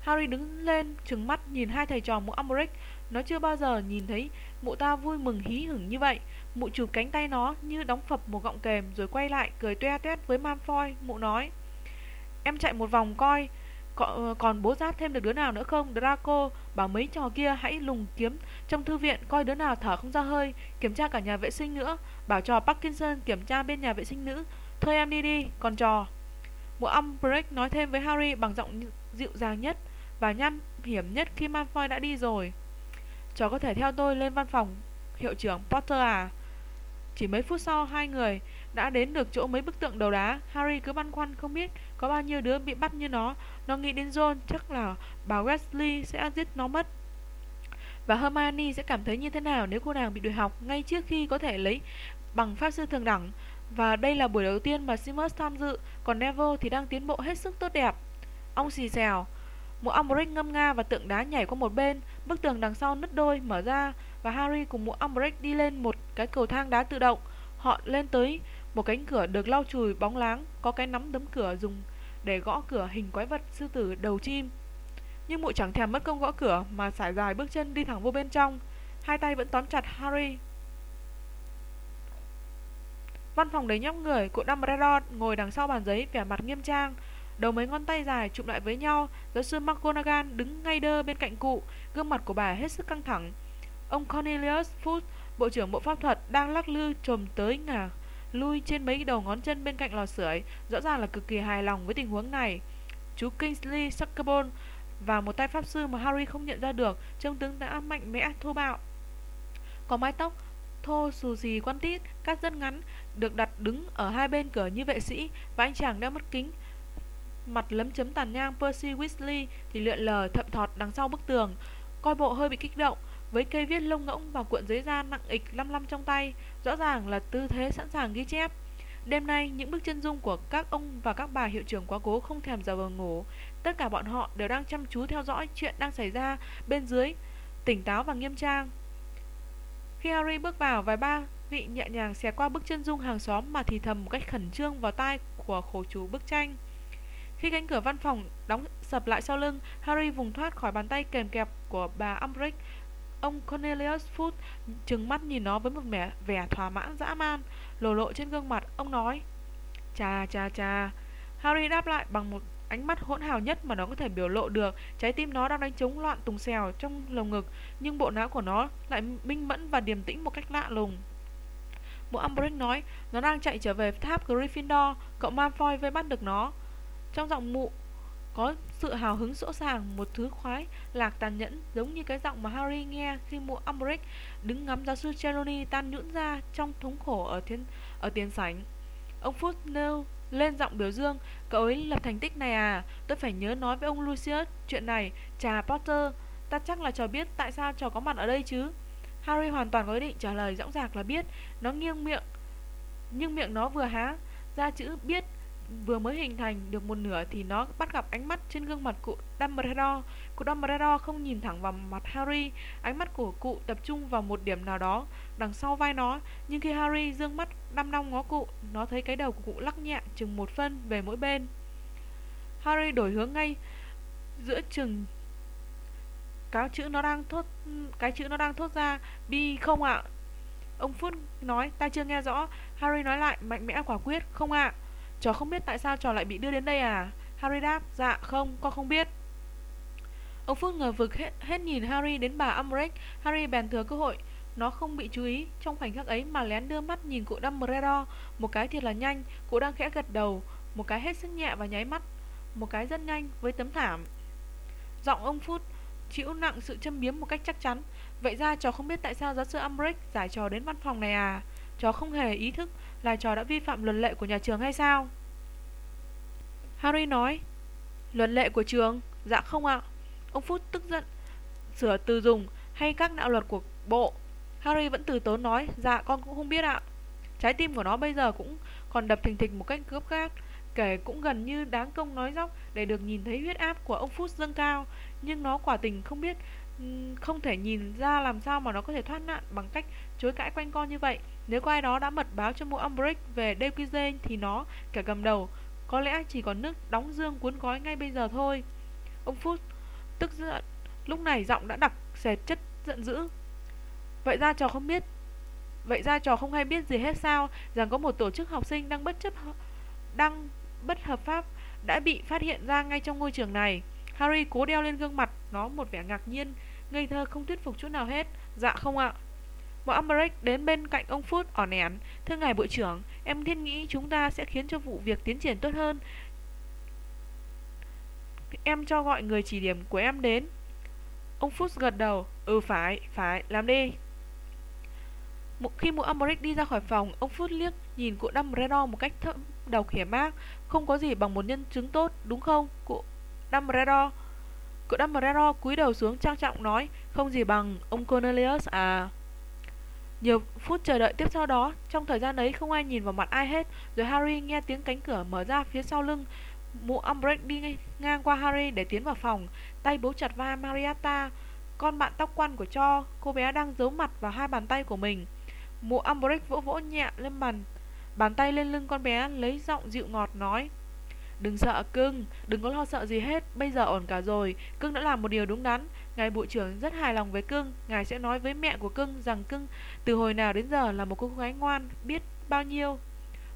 Harry đứng lên, trừng mắt nhìn hai thầy trò mũ Umbridge, nó chưa bao giờ nhìn thấy mụ ta vui mừng hí hửng như vậy. Mụ chụp cánh tay nó như đóng phập một gọng kềm rồi quay lại cười toe toét với Malfoy. Mụ nói, em chạy một vòng coi, còn, ờ, còn bố giáp thêm được đứa nào nữa không? Draco bảo mấy trò kia hãy lùng kiếm trong thư viện coi đứa nào thở không ra hơi, kiểm tra cả nhà vệ sinh nữa. Bảo trò Parkinson kiểm tra bên nhà vệ sinh nữ. Thôi em đi đi, còn trò. Mụ Umbridge nói thêm với Harry bằng giọng dịu dàng nhất và nhăn hiểm nhất khi Malfoy đã đi rồi cháu có thể theo tôi lên văn phòng hiệu trưởng Potter à? Chỉ mấy phút sau hai người đã đến được chỗ mấy bức tượng đầu đá. Harry cứ băn khoăn không biết có bao nhiêu đứa bị bắt như nó. Nó nghĩ đến John, chắc là bà Wesley sẽ giết nó mất. Và Hermione sẽ cảm thấy như thế nào nếu cô nàng bị đuổi học ngay trước khi có thể lấy bằng pháp sư thường đẳng. Và đây là buổi đầu tiên mà Seamus tham dự, còn Neville thì đang tiến bộ hết sức tốt đẹp. Ông xì xèo, một Umbridge ngâm nga và tượng đá nhảy qua một bên, bức tường đằng sau nứt đôi mở ra và Harry cùng mũ Umbridge đi lên một cái cầu thang đá tự động. Họ lên tới một cánh cửa được lau chùi bóng láng, có cái nắm đấm cửa dùng để gõ cửa hình quái vật sư tử đầu chim. Nhưng mụ chẳng thèm mất công gõ cửa mà sải dài bước chân đi thẳng vô bên trong, hai tay vẫn tóm chặt Harry. Văn phòng đầy nhóc người, cụ Dumbledore ngồi đằng sau bàn giấy vẻ mặt nghiêm trang, đầu mấy ngón tay dài chụm lại với nhau, giáo sư McGonagall đứng ngay đơ bên cạnh cụ, gương mặt của bà hết sức căng thẳng. Ông Cornelius Fudge, bộ trưởng bộ pháp thuật đang lắc lư trồm tới ngả lui trên mấy đầu ngón chân bên cạnh lò sưởi, rõ ràng là cực kỳ hài lòng với tình huống này. Chú Kingsley Suckerbone và một tay pháp sư mà Harry không nhận ra được, trông tướng đã mạnh mẽ thô bạo. Có mái tóc thô xù xì quan tít, cắt rất ngắn, được đặt đứng ở hai bên cửa như vệ sĩ và anh chàng đeo mắt kính. Mặt lấm chấm tàn nhang Percy Weasley thì lượn lờ thậm thọt đằng sau bức tường, coi bộ hơi bị kích động, với cây viết lông ngỗng và cuộn giấy da nặng ịch lăm lăm trong tay, rõ ràng là tư thế sẵn sàng ghi chép. Đêm nay, những bức chân dung của các ông và các bà hiệu trưởng quá cố không thèm giờ vào ngủ. Tất cả bọn họ đều đang chăm chú theo dõi chuyện đang xảy ra bên dưới, tỉnh táo và nghiêm trang. Khi Harry bước vào, vài ba vị nhẹ nhàng xé qua bức chân dung hàng xóm mà thì thầm một cách khẩn trương vào tai của khổ chủ bức tranh. Khi cánh cửa văn phòng đóng sập lại sau lưng, Harry vùng thoát khỏi bàn tay kèm kẹp của bà Umbridge Ông Cornelius Foot trừng mắt nhìn nó với một vẻ, vẻ thỏa mãn dã man, lồ lộ trên gương mặt. Ông nói, Chà chà chà. Harry đáp lại bằng một ánh mắt hỗn hào nhất mà nó có thể biểu lộ được. Trái tim nó đang đánh trống loạn tùng xèo trong lồng ngực, nhưng bộ não của nó lại minh mẫn và điềm tĩnh một cách lạ lùng. Bộ Umbridge nói, nó đang chạy trở về tháp Gryffindor, cậu Malfoy vây bắt được nó. Trong giọng mụ có sự hào hứng sỗ sàng, một thứ khoái, lạc tàn nhẫn, giống như cái giọng mà Harry nghe khi mụ Umbridge đứng ngắm giáo sư Trelawney tan nhũn ra trong thống khổ ở thiên ở tiền sảnh. Ông Phút nêu lên giọng biểu dương. Cậu ấy lập thành tích này à? Tôi phải nhớ nói với ông Lucius chuyện này. trà Potter, ta chắc là trò biết tại sao trò có mặt ở đây chứ. Harry hoàn toàn có ý định trả lời dõng dạc là biết. Nó nghiêng miệng, nhưng miệng nó vừa há ra chữ biết vừa mới hình thành được một nửa thì nó bắt gặp ánh mắt trên gương mặt cụ Dumbledore. Cụ Dumbledore không nhìn thẳng vào mặt Harry, ánh mắt của cụ tập trung vào một điểm nào đó đằng sau vai nó. Nhưng khi Harry dương mắt đăm đăm ngó cụ, nó thấy cái đầu của cụ lắc nhẹ chừng một phân về mỗi bên. Harry đổi hướng ngay giữa chừng cái chữ nó đang thốt cái chữ nó đang thốt ra bi không ạ ông phút nói ta chưa nghe rõ harry nói lại mạnh mẽ quả quyết không ạ chó không biết tại sao trò lại bị đưa đến đây à? Harry đáp, dạ không, con không biết. Ông Phước ngờ vực hết, hết nhìn Harry đến bà Umbridge. Harry bèn thừa cơ hội. Nó không bị chú ý trong khoảnh khắc ấy mà lén đưa mắt nhìn cụ Dumbledore. Một cái thiệt là nhanh, cụ đang khẽ gật đầu. Một cái hết sức nhẹ và nháy mắt. Một cái rất nhanh với tấm thảm. Giọng ông Phút chịu nặng sự châm biếm một cách chắc chắn. Vậy ra cháu không biết tại sao giáo sư Umbridge giải trò đến văn phòng này à? Cháu không hề ý thức là trò đã vi phạm luật lệ của nhà trường hay sao? Harry nói, luật lệ của trường? Dạ không ạ. Ông Phút tức giận, sửa từ dùng hay các đạo luật của bộ. Harry vẫn từ tốn nói, dạ con cũng không biết ạ. Trái tim của nó bây giờ cũng còn đập thình thịch một cách cướp gáp, kể cũng gần như đáng công nói dóc để được nhìn thấy huyết áp của ông Phút dâng cao, nhưng nó quả tình không biết không thể nhìn ra làm sao mà nó có thể thoát nạn bằng cách chối cãi quanh con như vậy. Nếu có ai đó đã mật báo cho mụ Umbridge về DQZ thì nó, cả cầm đầu, có lẽ chỉ còn nước đóng dương cuốn gói ngay bây giờ thôi. Ông Phút tức giận, lúc này giọng đã đặc sệt chất giận dữ. Vậy ra trò không biết Vậy ra trò không hay biết gì hết sao Rằng có một tổ chức học sinh đang bất chấp Đang bất hợp pháp Đã bị phát hiện ra ngay trong ngôi trường này Harry cố đeo lên gương mặt Nó một vẻ ngạc nhiên Ngây thơ không thuyết phục chút nào hết Dạ không ạ Bọn Umbridge đến bên cạnh ông Phút ỏn nén. Thưa ngài bộ trưởng, em thiên nghĩ chúng ta sẽ khiến cho vụ việc tiến triển tốt hơn. Em cho gọi người chỉ điểm của em đến. Ông Phút gật đầu. Ừ phải, phải, làm đi. Một khi mụ Umbridge đi ra khỏi phòng, ông Phút liếc nhìn cụ Dumbledore một cách thâm đầu khỉa mác. Không có gì bằng một nhân chứng tốt, đúng không, cụ Dumbledore? Cụ Dumbledore cúi đầu xuống trang trọng nói, không gì bằng ông Cornelius à. Nhiều phút chờ đợi tiếp sau đó, trong thời gian ấy không ai nhìn vào mặt ai hết, rồi Harry nghe tiếng cánh cửa mở ra phía sau lưng. Mụ Umbridge đi ngang qua Harry để tiến vào phòng, tay bấu chặt vai Marietta, con bạn tóc quăn của Cho, cô bé đang giấu mặt vào hai bàn tay của mình. Mụ Umbridge vỗ vỗ nhẹ lên bàn, bàn tay lên lưng con bé lấy giọng dịu ngọt nói. Đừng sợ cưng, đừng có lo sợ gì hết, bây giờ ổn cả rồi, cưng đã làm một điều đúng đắn, Ngài bộ trưởng rất hài lòng với cưng. Ngài sẽ nói với mẹ của cưng rằng cưng Từ hồi nào đến giờ là một cô gái ngoan Biết bao nhiêu.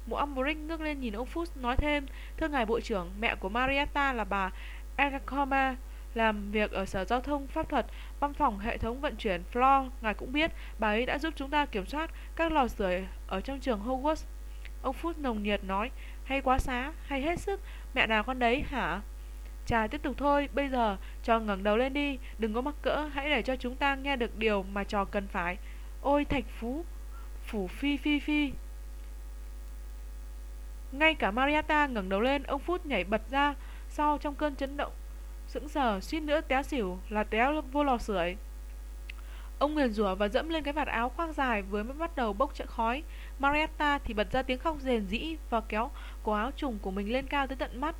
Mụ Umbridge ngước lên nhìn ông Fuchs nói thêm Thưa ngài bộ trưởng Mẹ của Marietta là bà Agacoma Làm việc ở sở giao thông pháp thuật Văn phòng hệ thống vận chuyển Floor. Ngài cũng biết Bà ấy đã giúp chúng ta kiểm soát Các lò sưởi ở trong trường Hogwarts. Ông Fuchs nồng nhiệt nói Hay quá xá, hay hết sức. Mẹ nào con đấy hả? Chà tiếp tục thôi, bây giờ cho ngẩng đầu lên đi, đừng có mắc cỡ, hãy để cho chúng ta nghe được điều mà trò cần phải. Ôi thạch phú, phủ phi phi phi. Ngay cả Marietta ngẩng đầu lên, ông Phút nhảy bật ra sau trong cơn chấn động. Sững sờ, suýt nữa té xỉu là té vô lò sưởi. Ông nguyền rủa và dẫm lên cái vạt áo khoác dài với mới bắt đầu bốc trận khói. Marietta thì bật ra tiếng khóc rền rĩ và kéo cổ áo trùng của mình lên cao tới tận mắt.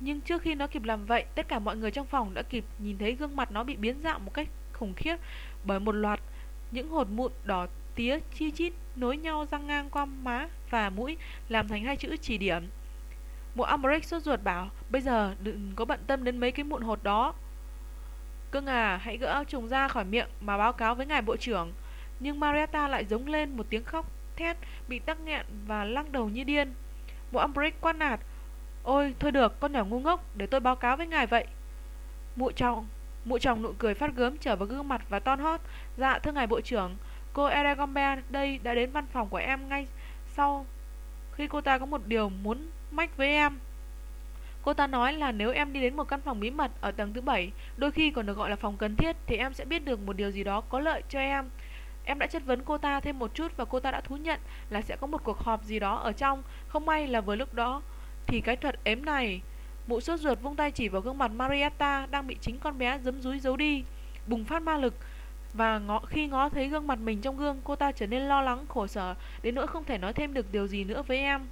Nhưng trước khi nó kịp làm vậy, tất cả mọi người trong phòng đã kịp nhìn thấy gương mặt nó bị biến dạng một cách khủng khiếp bởi một loạt những hột mụn đỏ tía chi chít nối nhau răng ngang qua má và mũi làm thành hai chữ chỉ điểm. Mụ Umbridge sốt ruột bảo, bây giờ đừng có bận tâm đến mấy cái mụn hột đó. Cưng à, hãy gỡ áo trùng ra khỏi miệng mà báo cáo với ngài bộ trưởng. Nhưng Marietta lại giống lên một tiếng khóc thét bị tắc nghẹn và lắc đầu như điên. Mụ Umbridge quan nạt, Ôi, thôi được, con nhỏ ngu ngốc, để tôi báo cáo với ngài vậy. Mụ chồng, mụ chồng nụ cười phát gớm trở vào gương mặt và ton hót. Dạ, thưa ngài bộ trưởng, cô Eregombe đây đã đến văn phòng của em ngay sau khi cô ta có một điều muốn mách với em. Cô ta nói là nếu em đi đến một căn phòng bí mật ở tầng thứ bảy, đôi khi còn được gọi là phòng cần thiết, thì em sẽ biết được một điều gì đó có lợi cho em. Em đã chất vấn cô ta thêm một chút và cô ta đã thú nhận là sẽ có một cuộc họp gì đó ở trong. Không may là vừa lúc đó thì cái thuật ếm này Mụ sốt ruột vung tay chỉ vào gương mặt Marietta đang bị chính con bé giấm dúi giấu đi, bùng phát ma lực. Và ngó, khi ngó thấy gương mặt mình trong gương, cô ta trở nên lo lắng, khổ sở, đến nỗi không thể nói thêm được điều gì nữa với em.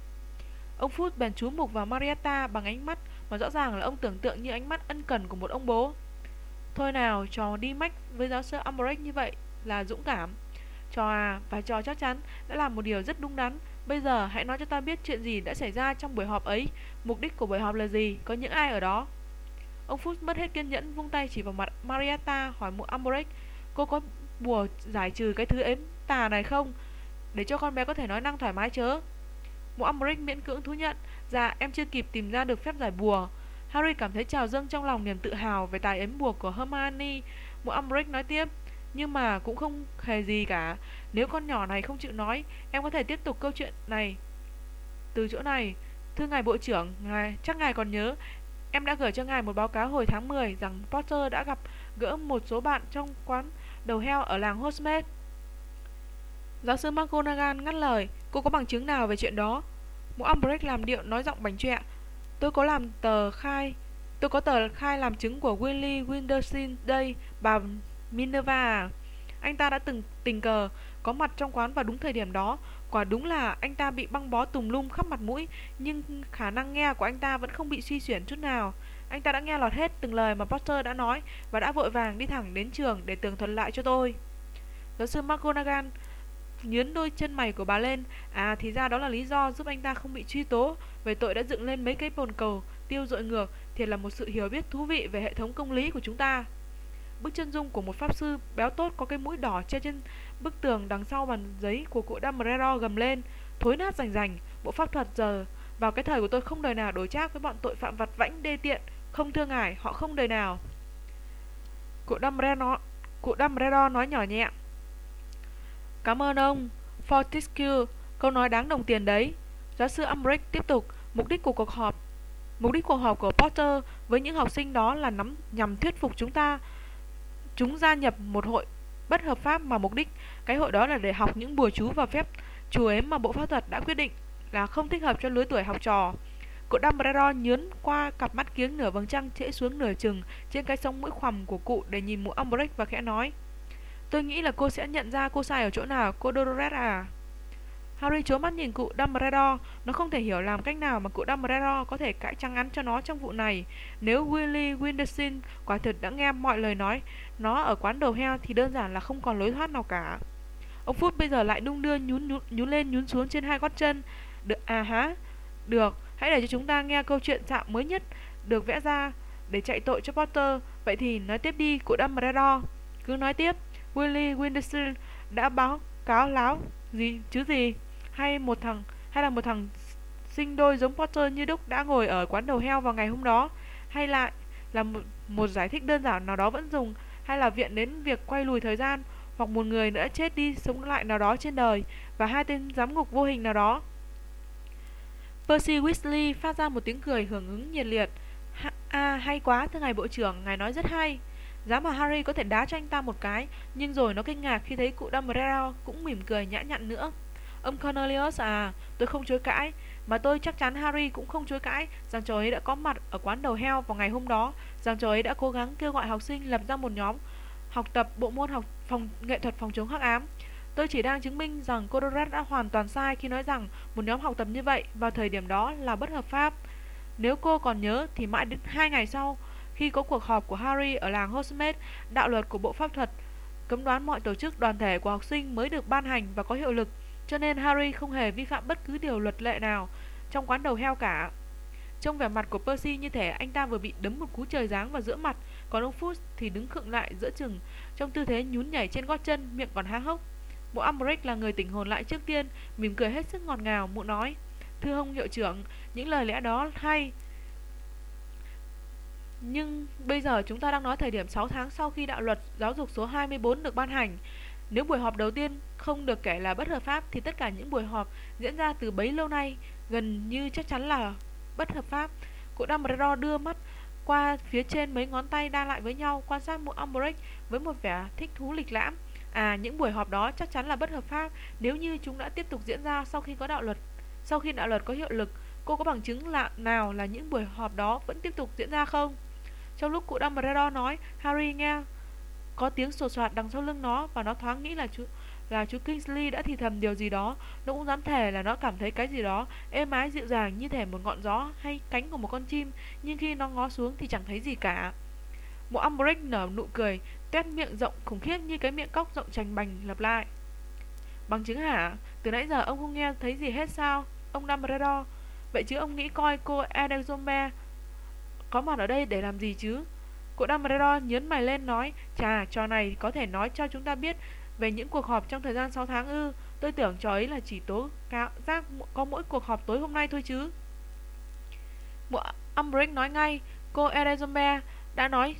Ông Phút bèn chú mục vào Marietta bằng ánh mắt mà rõ ràng là ông tưởng tượng như ánh mắt ân cần của một ông bố. Thôi nào, trò đi mách với giáo sư Umbridge như vậy là dũng cảm. Trò à, và trò chắc chắn đã làm một điều rất đúng đắn Bây giờ hãy nói cho ta biết chuyện gì đã xảy ra trong buổi họp ấy. Mục đích của buổi họp là gì? Có những ai ở đó? Ông Phúc mất hết kiên nhẫn vung tay chỉ vào mặt Marietta hỏi mụ Amorek, Cô có bùa giải trừ cái thứ ếm tà này không? Để cho con bé có thể nói năng thoải mái chớ. Mụ Amorek miễn cưỡng thú nhận Dạ em chưa kịp tìm ra được phép giải bùa. Harry cảm thấy trào dâng trong lòng niềm tự hào về tài ếm bùa của Hermione. Mụ Amorek nói tiếp nhưng mà cũng không hề gì cả nếu con nhỏ này không chịu nói, em có thể tiếp tục câu chuyện này từ chỗ này. Thưa ngài bộ trưởng, ngài chắc ngài còn nhớ em đã gửi cho ngài một báo cáo hồi tháng 10 rằng Potter đã gặp gỡ một số bạn trong quán đầu heo ở làng Hogsmeade. Giáo sư McGonagall ngắt lời, cô có bằng chứng nào về chuyện đó? Mũ Umbridge làm điệu nói giọng bánh trẹ Tôi có làm tờ khai, tôi có tờ khai làm chứng của Willie Windersin đây, bà Minerva Anh ta đã từng tình cờ có mặt trong quán vào đúng thời điểm đó. Quả đúng là anh ta bị băng bó tùm lum khắp mặt mũi, nhưng khả năng nghe của anh ta vẫn không bị suy chuyển chút nào. Anh ta đã nghe lọt hết từng lời mà Potter đã nói và đã vội vàng đi thẳng đến trường để tường thuật lại cho tôi. Giáo sư McGonagall nhướn đôi chân mày của bà lên. À thì ra đó là lý do giúp anh ta không bị truy tố về tội đã dựng lên mấy cái bồn cầu tiêu dội ngược. Thiệt là một sự hiểu biết thú vị về hệ thống công lý của chúng ta. Bức chân dung của một pháp sư béo tốt có cái mũi đỏ che trên Bức tường đằng sau bàn giấy của cụ Damrero gầm lên Thối nát rành rành. Bộ pháp thuật giờ Vào cái thời của tôi không đời nào đối trác với bọn tội phạm vặt vãnh đê tiện Không thương ngài Họ không đời nào. Cụ Damrero, cụ Damrero nói nhỏ nhẹ. Cảm ơn ông Fortescue Câu nói đáng đồng tiền đấy. Giáo sư Umbridge tiếp tục Mục đích của cuộc họp Mục đích cuộc họp của Potter với những học sinh đó là nắm nhằm thuyết phục chúng ta chúng gia nhập một hội bất hợp pháp mà mục đích cái hội đó là để học những bùa chú và phép chú ếm mà bộ pháp thuật đã quyết định là không thích hợp cho lứa tuổi học trò. Cụ Dumbledore nhướn qua cặp mắt kiếng nửa vầng trăng trễ xuống nửa chừng trên cái sống mũi khoằm của cụ để nhìn mụ Umbridge và khẽ nói Tôi nghĩ là cô sẽ nhận ra cô sai ở chỗ nào, cô Dolores à. Harry trố mắt nhìn cụ Dumbledore, nó không thể hiểu làm cách nào mà cụ Dumbledore có thể cãi trăng ngắn cho nó trong vụ này. Nếu Willy Windersin quả thật đã nghe mọi lời nói nó ở quán đầu heo thì đơn giản là không còn lối thoát nào cả. Ông Phút bây giờ lại đung đưa nhún, nhún, nhún lên nhún xuống trên hai gót chân. Được à hả? Được, hãy để cho chúng ta nghe câu chuyện dạo mới nhất được vẽ ra để chạy tội cho Potter. Vậy thì nói tiếp đi, cụ Dumbledore. Cứ nói tiếp, Willy Windersin đã báo cáo láo gì chứ gì? Hay một thằng hay là một thằng sinh đôi giống Potter như Đức đã ngồi ở quán đầu heo vào ngày hôm đó? Hay lại là một, một giải thích đơn giản nào đó vẫn dùng hay là viện đến việc quay lùi thời gian hoặc một người nữa chết đi sống lại nào đó trên đời và hai tên giám ngục vô hình nào đó? Percy Weasley phát ra một tiếng cười hưởng ứng nhiệt liệt. À hay quá thưa ngài bộ trưởng Ngài nói rất hay. Giá mà Harry có thể đá cho anh ta một cái Nhưng rồi nó kinh ngạc khi thấy cụ Dumbledore cũng mỉm cười nhã nhặn nữa. Ông Cornelius à, tôi không chối cãi, mà tôi chắc chắn Harry cũng không chối cãi rằng trời ấy đã có mặt ở quán đầu heo vào ngày hôm đó, rằng trời ấy đã cố gắng kêu gọi học sinh lập ra một nhóm học tập bộ môn học phòng nghệ thuật phòng chống hắc ám. Tôi chỉ đang chứng minh rằng Codorat đã hoàn toàn sai khi nói rằng một nhóm học tập như vậy vào thời điểm đó là bất hợp pháp. Nếu cô còn nhớ thì mãi đến hai ngày sau, khi có cuộc họp của Harry ở làng Hogsmeade, đạo luật của Bộ Pháp thuật cấm đoán mọi tổ chức đoàn thể của học sinh mới được ban hành và có hiệu lực cho nên Harry không hề vi phạm bất cứ điều luật lệ nào trong quán đầu heo cả. Trong vẻ mặt của Percy như thể anh ta vừa bị đấm một cú trời giáng vào giữa mặt, còn ông Fudge thì đứng khựng lại giữa chừng trong tư thế nhún nhảy trên gót chân, miệng còn há hốc. Mụ Umbridge là người tỉnh hồn lại trước tiên, mỉm cười hết sức ngọt ngào, mụ nói: "Thưa ông hiệu trưởng, những lời lẽ đó hay, nhưng bây giờ chúng ta đang nói thời điểm 6 tháng sau khi đạo luật giáo dục số 24 được ban hành. Nếu buổi họp đầu tiên không được kể là bất hợp pháp thì tất cả những buổi họp diễn ra từ bấy lâu nay gần như chắc chắn là bất hợp pháp. Cụ Dumbledore đưa mắt qua phía trên mấy ngón tay đa lại với nhau quan sát mụ Umbridge với một vẻ thích thú lịch lãm. À, những buổi họp đó chắc chắn là bất hợp pháp nếu như chúng đã tiếp tục diễn ra sau khi có đạo luật. Sau khi đạo luật có hiệu lực, cô có bằng chứng là nào là những buổi họp đó vẫn tiếp tục diễn ra không? Trong lúc cụ Dumbledore nói, Harry nghe có tiếng sột soạt đằng sau lưng nó và nó thoáng nghĩ là chú là chú Kingsley đã thì thầm điều gì đó. Nó cũng dám thề là nó cảm thấy cái gì đó êm ái dịu dàng như thể một ngọn gió hay cánh của một con chim, nhưng khi nó ngó xuống thì chẳng thấy gì cả. Một Umbridge nở nụ cười, tét miệng rộng khủng khiếp như cái miệng cốc rộng trành bành lặp lại. Bằng chứng hả? Từ nãy giờ ông không nghe thấy gì hết sao? Ông Dumbledore. Vậy chứ ông nghĩ coi cô Adelzombe có mặt ở đây để làm gì chứ? Cụ Dumbledore nhớn mày lên nói, chà, trò này có thể nói cho chúng ta biết về những cuộc họp trong thời gian 6 tháng ư. Tôi tưởng trò ấy là chỉ tố cáo giác có mỗi cuộc họp tối hôm nay thôi chứ. Mụ Umbridge nói ngay, cô Elizabeth đã nói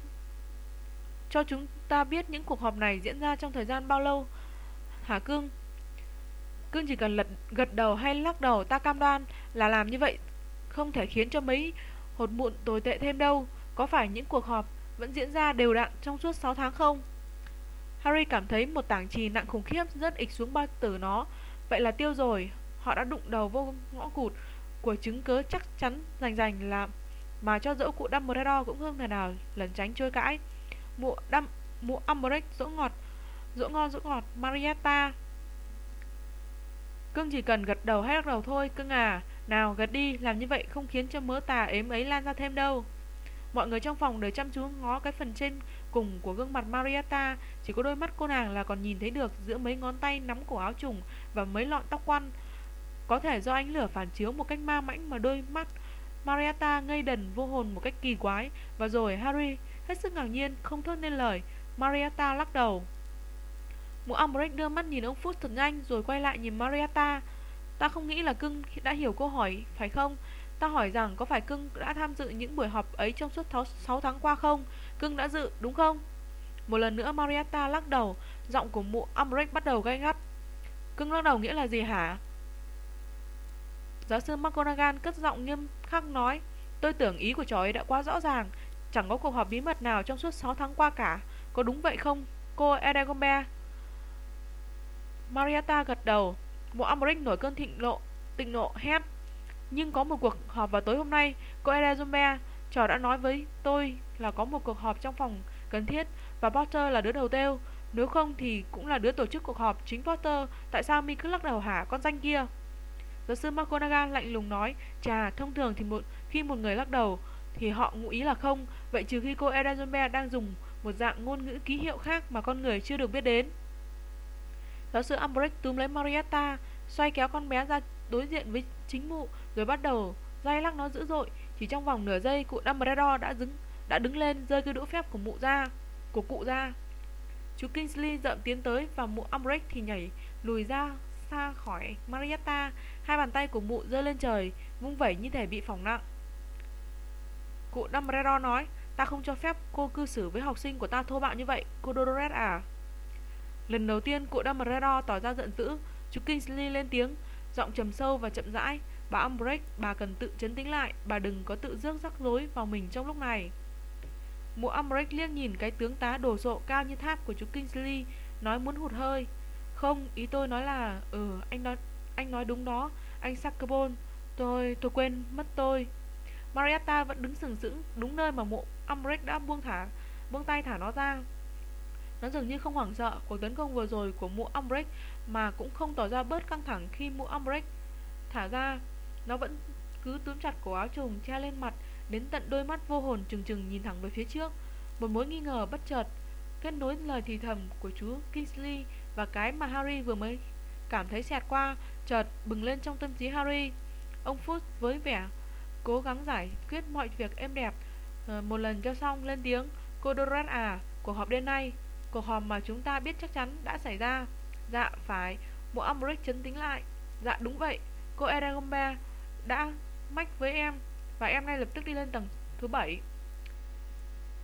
cho chúng ta biết những cuộc họp này diễn ra trong thời gian bao lâu. Hả Cưng? Cưng chỉ cần lật gật đầu hay lắc đầu ta cam đoan là làm như vậy không thể khiến cho mấy hột mụn tồi tệ thêm đâu. Có phải những cuộc họp vẫn diễn ra đều đặn trong suốt 6 tháng không? Harry cảm thấy một tảng trì nặng khủng khiếp rất ịch xuống bao tử nó. Vậy là tiêu rồi, họ đã đụng đầu vô ngõ cụt của chứng cớ chắc chắn rành rành là mà cho dẫu cụ Dumbledore cũng không thể nào lẩn tránh trôi cãi. Mụ đâm mụ Umbridge dỗ ngọt, dỗ ngon dỗ ngọt Marietta. Cưng chỉ cần gật đầu hay lắc đầu thôi, cưng à. Nào, gật đi, làm như vậy không khiến cho mớ tà ếm ấy lan ra thêm đâu. Mọi người trong phòng đều chăm chú ngó cái phần trên cùng của gương mặt Marietta, chỉ có đôi mắt cô nàng là còn nhìn thấy được giữa mấy ngón tay nắm cổ áo trùng và mấy lọn tóc quăn. Có thể do ánh lửa phản chiếu một cách ma mãnh mà đôi mắt Marietta ngây đần vô hồn một cách kỳ quái và rồi Harry hết sức ngạc nhiên không thốt nên lời. Marietta lắc đầu. Mụ Albrecht đưa mắt nhìn ông Phút thật nhanh rồi quay lại nhìn Marietta. Ta không nghĩ là cưng đã hiểu câu hỏi, phải không? Ta hỏi rằng có phải cưng đã tham dự những buổi họp ấy trong suốt 6 tháng qua không? Cưng đã dự, đúng không? Một lần nữa Marietta lắc đầu, giọng của mụ Umbridge bắt đầu gay gắt. Cưng lắc đầu nghĩa là gì hả? Giáo sư McGonagall cất giọng nghiêm khắc nói, tôi tưởng ý của cháu ấy đã quá rõ ràng, chẳng có cuộc họp bí mật nào trong suốt 6 tháng qua cả. Có đúng vậy không, cô Edegombe? Marietta gật đầu, mụ Umbridge nổi cơn thịnh nộ, tịnh nộ hét. Nhưng có một cuộc họp vào tối hôm nay, cô Edegombe, trò đã nói với tôi là có một cuộc họp trong phòng cần thiết và Potter là đứa đầu tiêu. Nếu không thì cũng là đứa tổ chức cuộc họp chính Potter. Tại sao mi cứ lắc đầu hả con danh kia? Giáo sư McGonagall lạnh lùng nói, chà, thông thường thì một khi một người lắc đầu thì họ ngụ ý là không. Vậy trừ khi cô Edazombe đang dùng một dạng ngôn ngữ ký hiệu khác mà con người chưa được biết đến. Giáo sư Umbridge túm lấy Marietta, xoay kéo con bé ra đối diện với chính mụ, rồi bắt đầu day lắc nó dữ dội. Chỉ trong vòng nửa giây, cụ Dumbledore đã đứng đã đứng lên, rơi cái đũa phép của mụ ra, của cụ ra. Chú Kingsley dậm tiến tới và mụ Umbridge thì nhảy lùi ra xa khỏi Marietta. Hai bàn tay của mụ giơ lên trời, vung vẩy như thể bị phỏng nặng. Cụ Dumbledore nói, ta không cho phép cô cư xử với học sinh của ta thô bạo như vậy, cô Dolores à. Lần đầu tiên cụ Dumbledore tỏ ra giận dữ, chú Kingsley lên tiếng, giọng trầm sâu và chậm rãi. Bà Umbrecht, bà cần tự chấn tĩnh lại, bà đừng có tự rước rắc rối vào mình trong lúc này. Mụ Umbrecht liếc nhìn cái tướng tá đồ sộ cao như tháp của chú Kingsley, nói muốn hụt hơi. Không, ý tôi nói là, ừ, anh nói, anh nói đúng đó, anh Sackabon. Tôi, tôi quên mất tôi. Marietta vẫn đứng sừng sững đúng nơi mà mụ Umbrecht đã buông thả, buông tay thả nó ra. Nó dường như không hoảng sợ cuộc tấn công vừa rồi của mụ Umbrecht mà cũng không tỏ ra bớt căng thẳng khi mụ Umbrecht thả ra. Nó vẫn cứ túm chặt cổ áo trùng, che lên mặt, đến tận đôi mắt vô hồn trừng trừng nhìn thẳng về phía trước. Một mối nghi ngờ bất chợt kết nối lời thì thầm của chú Kingsley và cái mà Harry vừa mới cảm thấy xẹt qua, chợt bừng lên trong tâm trí Harry. Ông Phút với vẻ cố gắng giải quyết mọi việc êm đẹp ờ, một lần cho xong lên tiếng, cô Dorat à cuộc họp đêm nay, cuộc họp mà chúng ta biết chắc chắn đã xảy ra dạ phải bộ Umbridge chấn tính lại dạ đúng vậy cô Eragomba đã mách với em và em ngay lập tức đi lên tầng thứ bảy.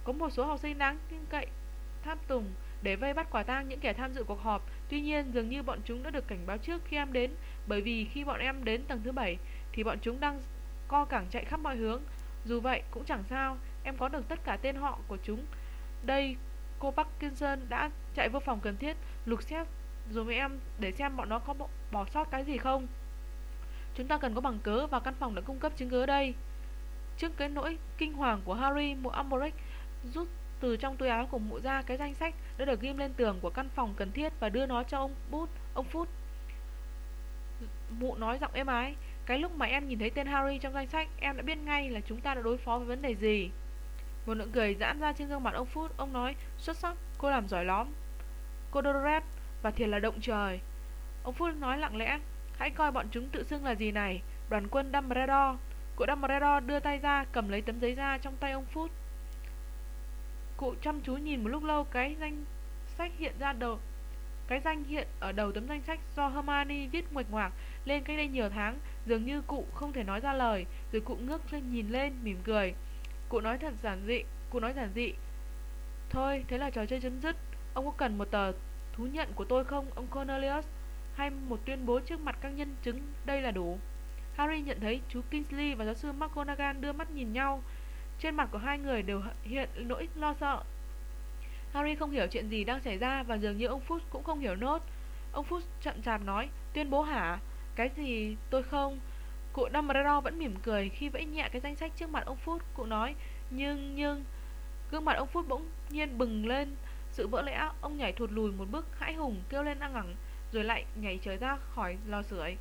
Có một số học sinh đáng tin cậy, tham tùng để vây bắt quả tang những kẻ tham dự cuộc họp. Tuy nhiên, dường như bọn chúng đã được cảnh báo trước khi em đến, bởi vì khi bọn em đến tầng thứ bảy thì bọn chúng đang co cẳng chạy khắp mọi hướng. Dù vậy, cũng chẳng sao. Em có được tất cả tên họ của chúng. Đây, cô Parkinson đã chạy vô phòng cần thiết, lục xét rồi với em để xem bọn nó có bỏ sót cái gì không. Chúng ta cần có bằng cớ và căn phòng đã cung cấp chứng cứ ở đây. Trước cái nỗi kinh hoàng của Harry, mụ Umbridge rút từ trong túi áo của mụ ra cái danh sách đã được ghim lên tường của căn phòng cần thiết và đưa nó cho ông bút ông phút mụ nói giọng êm ái cái lúc mà em nhìn thấy tên harry trong danh sách em đã biết ngay là chúng ta đã đối phó với vấn đề gì. Một nụ cười giãn ra trên gương mặt ông phút ông nói xuất sắc cô làm giỏi lắm. Cô Dolores và thiệt là động trời. Ông phút nói lặng lẽ hãy coi bọn chúng tự xưng là gì này đoàn quân Dumbledore cụ Dumbledore đưa tay ra cầm lấy tấm giấy da trong tay ông phút Cụ chăm chú nhìn một lúc lâu cái danh sách hiện ra đầu cái danh hiện ở đầu tấm danh sách do Hermione viết nguệch ngoạc lên cách đây nhiều tháng, dường như cụ không thể nói ra lời, rồi cụ ngước lên nhìn lên mỉm cười. Cụ nói thật giản dị, cụ nói giản dị. Thôi, thế là trò chơi chấm dứt. Ông có cần một tờ thú nhận của tôi không, ông Cornelius? Hay một tuyên bố trước mặt các nhân chứng đây là đủ? Harry nhận thấy chú Kingsley và giáo sư McGonagall đưa mắt nhìn nhau. Trên mặt của hai người đều hiện nỗi lo sợ. Harry không hiểu chuyện gì đang xảy ra và dường như ông Phúc cũng không hiểu nốt. Ông Phúc chậm chạp nói, tuyên bố hả? Cái gì tôi không? Cụ Dumbledore vẫn mỉm cười khi vẫy nhẹ cái danh sách trước mặt ông Phúc. Cụ nói, nhưng, nhưng... Gương mặt ông Phúc bỗng nhiên bừng lên. Sự vỡ lẽ, ông nhảy thụt lùi một bước hãi hùng kêu lên ăn ngẳng rồi lại nhảy trở ra khỏi lò sưởi.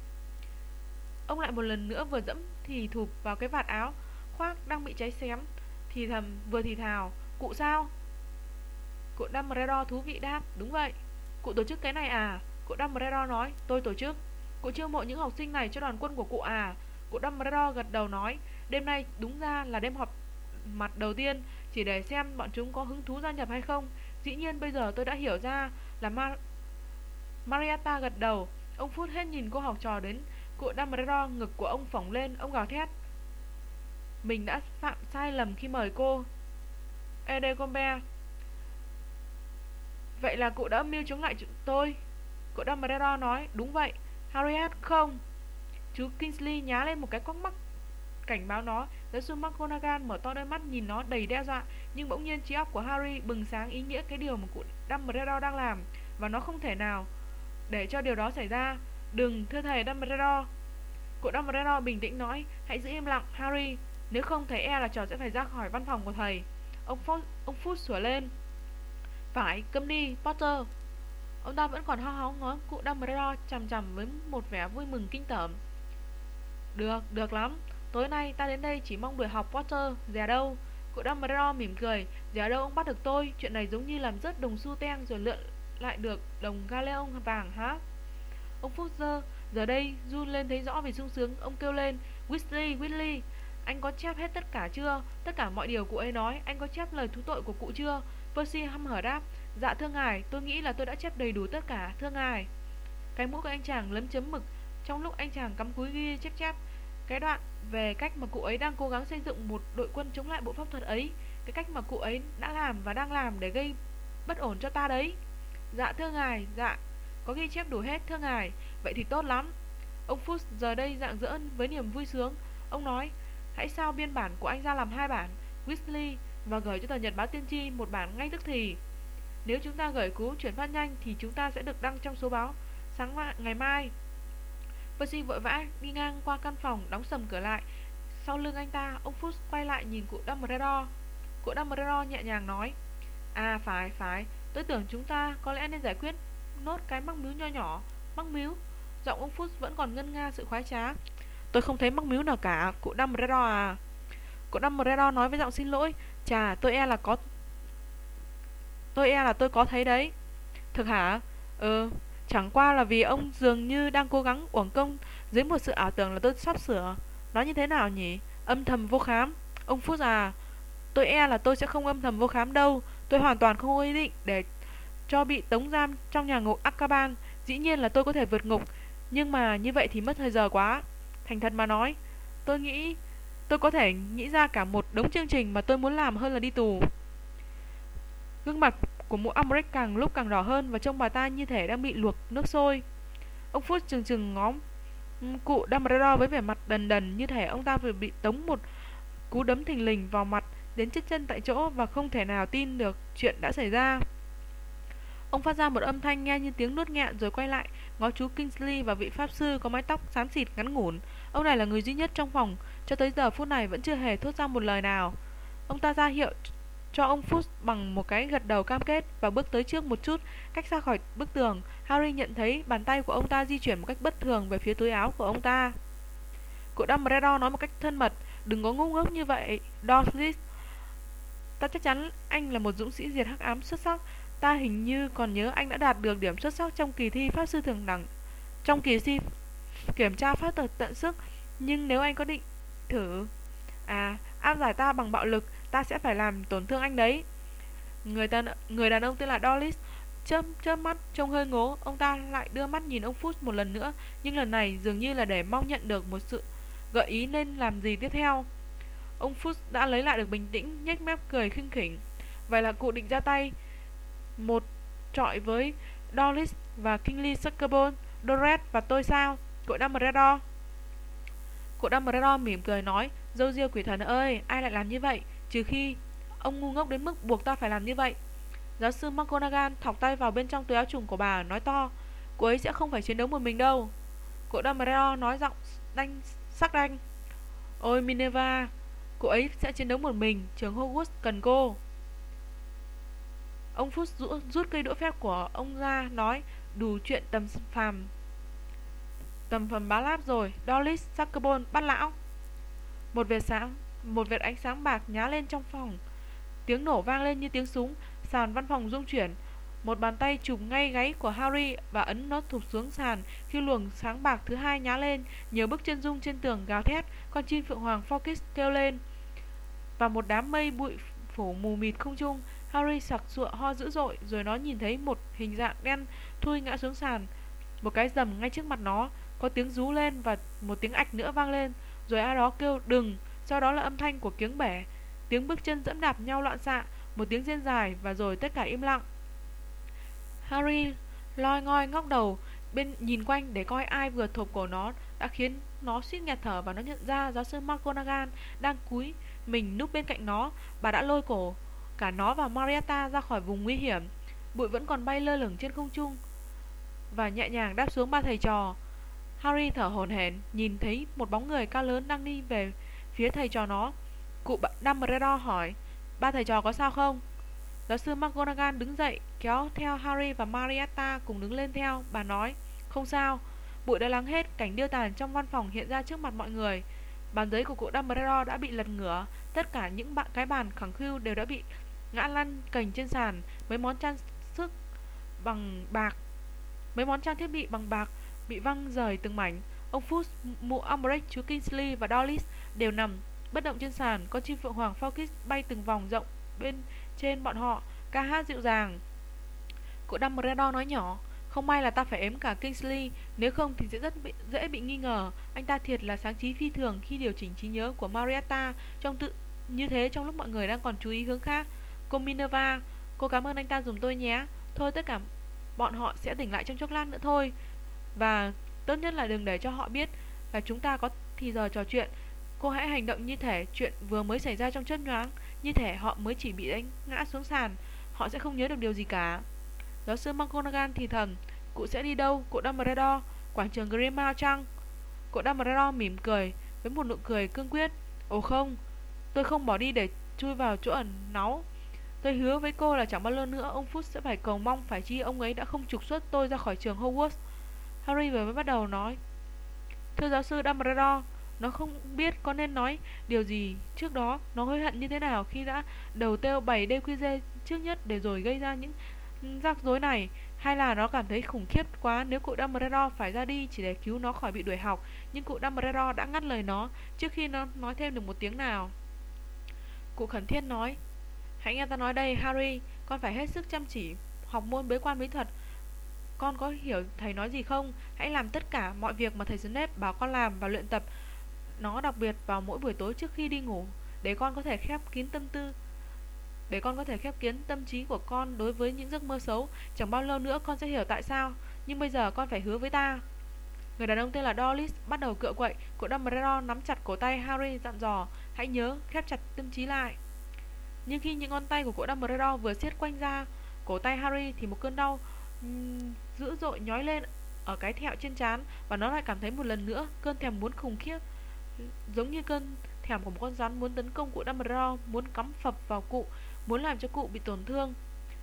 Ông lại một lần nữa vừa dẫm thì thụp vào cái vạt áo khoác đang bị cháy xém, thì thầm vừa thì thào, cụ sao? Cụ Dumbledore thú vị đáp, đúng vậy, cụ tổ chức cái này à? Cụ Dumbledore nói, tôi tổ chức. Cụ chiêu mộ những học sinh này cho đoàn quân của cụ à? Cụ Dumbledore gật đầu nói, đêm nay đúng ra là đêm họp mặt đầu tiên, chỉ để xem bọn chúng có hứng thú gia nhập hay không. Dĩ nhiên bây giờ tôi đã hiểu ra là ma Marietta gật đầu. Ông phút hết nhìn cô học trò đến. Cụ Dumbledore ngực của ông phỏng lên, ông gào thét. Mình đã phạm sai lầm khi mời cô. Edegombe Vậy là cụ đã mưu chống lại tôi? Cụ Dumbledore nói, Đúng vậy. Harriet không. Chú Kingsley nhá lên một cái quắc mắt Cảnh báo nó, Giáo sư McGonagall mở to đôi mắt nhìn nó đầy đe dọa, Nhưng bỗng nhiên trí óc của Harry bừng sáng ý nghĩa cái điều mà cụ Dumbledore đang làm. Và nó không thể nào. Để cho điều đó xảy ra Đừng thưa thầy Dumbledore. Cụ Dumbledore bình tĩnh nói Hãy giữ im lặng Harry. Nếu không thầy e là trò sẽ phải ra khỏi văn phòng của thầy. Ông Phúc, ông Phúc sủa lên. Phải, câm đi, Potter. Ông ta vẫn còn ho hóng ngó cụ Dumbledore chằm chằm với một vẻ vui mừng kinh tởm. Được, được lắm. Tối nay ta đến đây chỉ mong đuổi học Potter Dè đâu. Cụ Dumbledore mỉm cười. Dè đâu ông bắt được tôi? Chuyện này giống như làm rớt đồng xu ten Rồi lượn lại được đồng galeon vàng hả Ông Phúc giờ Giờ đây run lên thấy rõ vì sung sướng Ông kêu lên Weasley, Weasley anh có chép hết tất cả chưa? Tất cả mọi điều cụ ấy nói Anh có chép lời thú tội của cụ chưa? Percy hăm hở đáp Dạ thưa ngài, tôi nghĩ là tôi đã chép đầy đủ tất cả Thưa ngài Cái mũi của anh chàng lấm chấm mực Trong lúc anh chàng cắm cúi ghi chép chép Cái đoạn về cách mà cụ ấy đang cố gắng xây dựng một đội quân chống lại bộ pháp thuật ấy Cái cách mà cụ ấy đã làm và đang làm để gây bất ổn cho ta đấy Dạ thưa ngài, dạ Có ghi chép đủ hết thưa ngài Vậy thì tốt lắm Ông Fuchs giờ đây dạng dỡ với niềm vui sướng Ông nói Hãy sao biên bản của anh ra làm hai bản Weasley và gửi cho tờ Nhật báo Tiên tri một bản ngay tức thì. Nếu chúng ta gửi cú chuyển phát nhanh thì chúng ta sẽ được đăng trong số báo sáng ngày mai. Percy vội vã đi ngang qua căn phòng đóng sầm cửa lại. Sau lưng anh ta, ông Fuchs quay lại nhìn cụ Dumbledore. Cụ Dumbledore nhẹ nhàng nói: "À phải, phải, tôi tưởng chúng ta có lẽ nên giải quyết nốt cái mắc miếu nho nhỏ, mắc miếu." Giọng ông Fuchs vẫn còn ngân nga sự khoái trá. Tôi không thấy mắc miếu nào cả Cụ Dumbledore à. Cụ Dumbledore nói với giọng xin lỗi. Chà tôi e là có Tôi e là tôi có thấy đấy. Thực hả? Ừ Chẳng qua là vì ông dường như đang cố gắng uổng công Dưới một sự ảo tưởng là tôi sắp sửa. Nói như thế nào nhỉ? Âm thầm vô khám. Ông Phúc à Tôi e là tôi sẽ không âm thầm vô khám đâu. Tôi hoàn toàn không có ý định để cho bị tống giam trong nhà ngục Akaban Dĩ nhiên là tôi có thể vượt ngục Nhưng mà như vậy thì mất thời giờ quá Thành thật mà nói, tôi nghĩ tôi có thể nghĩ ra cả một đống chương trình mà tôi muốn làm hơn là đi tù. Gương mặt của mụ Umbridge càng lúc càng đỏ hơn và trông bà ta như thể đang bị luộc nước sôi. Ông Phút chừng chừng ngó cụ Dumbledore với vẻ mặt đần đần như thể ông ta vừa bị tống một cú đấm thình lình vào mặt đến chết chân tại chỗ và không thể nào tin được chuyện đã xảy ra. Ông phát ra một âm thanh nghe như tiếng nuốt nghẹn rồi quay lại, ngó chú Kingsley và vị pháp sư có mái tóc xám xịt ngắn ngủn. Ông này là người duy nhất trong phòng, cho tới giờ phút này vẫn chưa hề thốt ra một lời nào. Ông ta ra hiệu cho ông Fuchs bằng một cái gật đầu cam kết và bước tới trước một chút, cách xa khỏi bức tường. Harry nhận thấy bàn tay của ông ta di chuyển một cách bất thường về phía túi áo của ông ta. Cụ Dumbledore nói một cách thân mật, đừng có ngu ngốc như vậy, Dorsley Ta chắc chắn anh là một dũng sĩ diệt hắc ám xuất sắc. Ta hình như còn nhớ anh đã đạt được điểm xuất sắc trong kỳ thi pháp sư thường đẳng, trong kỳ thi kiểm tra pháp thuật tận sức. Nhưng nếu anh có định thử, à, áp giải ta bằng bạo lực, ta sẽ phải làm tổn thương anh đấy. Người ta người đàn ông tên là Dolis chớp chớp mắt trông hơi ngố, ông ta lại đưa mắt nhìn ông Phút một lần nữa, nhưng lần này dường như là để mong nhận được một sự gợi ý nên làm gì tiếp theo. Ông Fuchs đã lấy lại được bình tĩnh, nhếch mép cười khinh khỉnh. Vậy là cụ định ra tay một trọi với Doris và Kingly Suckerbone, Doret và tôi sao? Cụ Dumbledore. Cụ Dumbledore mỉm cười nói, dâu riêu quỷ thần ơi, ai lại làm như vậy? Trừ khi ông ngu ngốc đến mức buộc ta phải làm như vậy. Giáo sư McGonagall thọc tay vào bên trong túi áo trùng của bà, nói to, cô ấy sẽ không phải chiến đấu một mình đâu. Cụ Dumbledore nói giọng đanh sắc đanh. Ôi Minerva, cô ấy sẽ chiến đấu một mình, trường Hogwarts cần cô. Ông Phúc rút, rút cây đũa phép của ông ra, nói, đủ chuyện tầm phàm. Tầm phàm bá láp rồi, Dollis, Suckerbone, bắt lão. Một vệt sáng, một vệt ánh sáng bạc nhá lên trong phòng. Tiếng nổ vang lên như tiếng súng, sàn văn phòng rung chuyển. Một bàn tay chụp ngay gáy của Harry và ấn nó thụp xuống sàn khi luồng sáng bạc thứ hai nhá lên. Nhiều bước chân rung trên tường gào thét, con chim phượng hoàng Focus kêu lên. Và một đám mây bụi phủ mù mịt không trung. Harry sặc sụa ho dữ dội rồi nó nhìn thấy một hình dạng đen thui ngã xuống sàn. Một cái rầm ngay trước mặt nó, có tiếng rú lên và một tiếng ạch nữa vang lên. Rồi ai đó kêu đừng, sau đó là âm thanh của kiếng bể, tiếng bước chân dẫm đạp nhau loạn xạ, một tiếng rên dài và rồi tất cả im lặng. Harry loi ngoi ngóc đầu bên nhìn quanh để coi ai vừa thộp cổ nó đã khiến nó suýt nghẹt thở và nó nhận ra giáo sư McGonagall đang cúi mình núp bên cạnh nó. Bà đã lôi cổ cả nó và Marietta ra khỏi vùng nguy hiểm. Bụi vẫn còn bay lơ lửng trên không trung và nhẹ nhàng đáp xuống ba thầy trò. Harry thở hổn hển nhìn thấy một bóng người cao lớn đang đi về phía thầy trò nó. Cụ Dumbledore hỏi, ba thầy trò có sao không? Giáo sư McGonagall đứng dậy, kéo theo Harry và Marietta cùng đứng lên theo. Bà nói, không sao, bụi đã lắng hết, cảnh điêu tàn trong văn phòng hiện ra trước mặt mọi người. Bàn giấy của cụ Dumbledore đã bị lật ngửa, tất cả những bạn cái bàn khẳng khiu đều đã bị ngã lăn cành trên sàn, mấy món trang sức bằng bạc, mấy món trang thiết bị bằng bạc bị văng rời từng mảnh. Ông Fuchs, mụ Umbridge, chú Kingsley và Dolis đều nằm bất động trên sàn. Con chim phượng hoàng Falkis bay từng vòng rộng bên trên bọn họ, ca hát dịu dàng. Cụ Dumbledore nói nhỏ, không may là ta phải ếm cả Kingsley, nếu không thì sẽ rất bị, dễ bị nghi ngờ. Anh ta thiệt là sáng trí phi thường khi điều chỉnh trí nhớ của Marietta trong tự như thế trong lúc mọi người đang còn chú ý hướng khác. Cô Minerva, cô cảm ơn anh ta dùng tôi nhé. Thôi tất cả bọn họ sẽ tỉnh lại trong chốc lát nữa thôi. Và tốt nhất là đừng để cho họ biết là chúng ta có thì giờ trò chuyện. Cô hãy hành động như thể chuyện vừa mới xảy ra trong chớp nhoáng, như thể họ mới chỉ bị đánh ngã xuống sàn, họ sẽ không nhớ được điều gì cả. Giáo sư McGonagall thì thầm, cụ sẽ đi đâu, cụ Dumbledore, quảng trường Grimmauld chăng? Cụ Dumbledore mỉm cười, với một nụ cười cương quyết. Ồ không, tôi không bỏ đi để chui vào chỗ ẩn náu. Tôi hứa với cô là chẳng bao lâu nữa ông Phút sẽ phải cầu mong phải chi ông ấy đã không trục xuất tôi ra khỏi trường Hogwarts. Harry vừa mới bắt đầu nói. Thưa giáo sư Dumbledore, nó không biết có nên nói điều gì trước đó Nó hối hận như thế nào khi đã đầu têu 7 DQG trước nhất Để rồi gây ra những rắc rối này, Hay là nó cảm thấy khủng khiếp quá Nếu cụ Dumbledore phải ra đi chỉ để cứu nó khỏi bị đuổi học, Nhưng cụ Dumbledore đã ngắt lời nó Trước khi nó nói thêm được một tiếng nào Cụ khẩn thiết nói, Hãy nghe ta nói đây, Harry, Con phải hết sức chăm chỉ, học môn bế quan bí thuật con có hiểu thầy nói gì không? Hãy làm tất cả mọi việc mà thầy Snape bảo con làm và luyện tập nó đặc biệt vào mỗi buổi tối trước khi đi ngủ, để con có thể khép kín tâm tư để con có thể khép kín tâm trí của con đối với những giấc mơ xấu chẳng bao lâu nữa con sẽ hiểu tại sao. Nhưng bây giờ con phải hứa với ta. Người đàn ông tên là dolis bắt đầu cựa quậy cụ Dumbledore nắm chặt cổ tay Harry dặn dò hãy nhớ khép chặt tâm trí lại. Nhưng khi những ngón tay của cụ Dumbledore vừa siết quanh ra cổ tay Harry thì một cơn đau um, dữ dội nhói lên ở cái thẹo trên trán và nó lại cảm thấy một lần nữa cơn thèm muốn khủng khiếp giống như cơn thèm của một con rắn muốn tấn công cụ Dumbledore, muốn cắm phập vào cụ, muốn làm cho cụ bị tổn thương.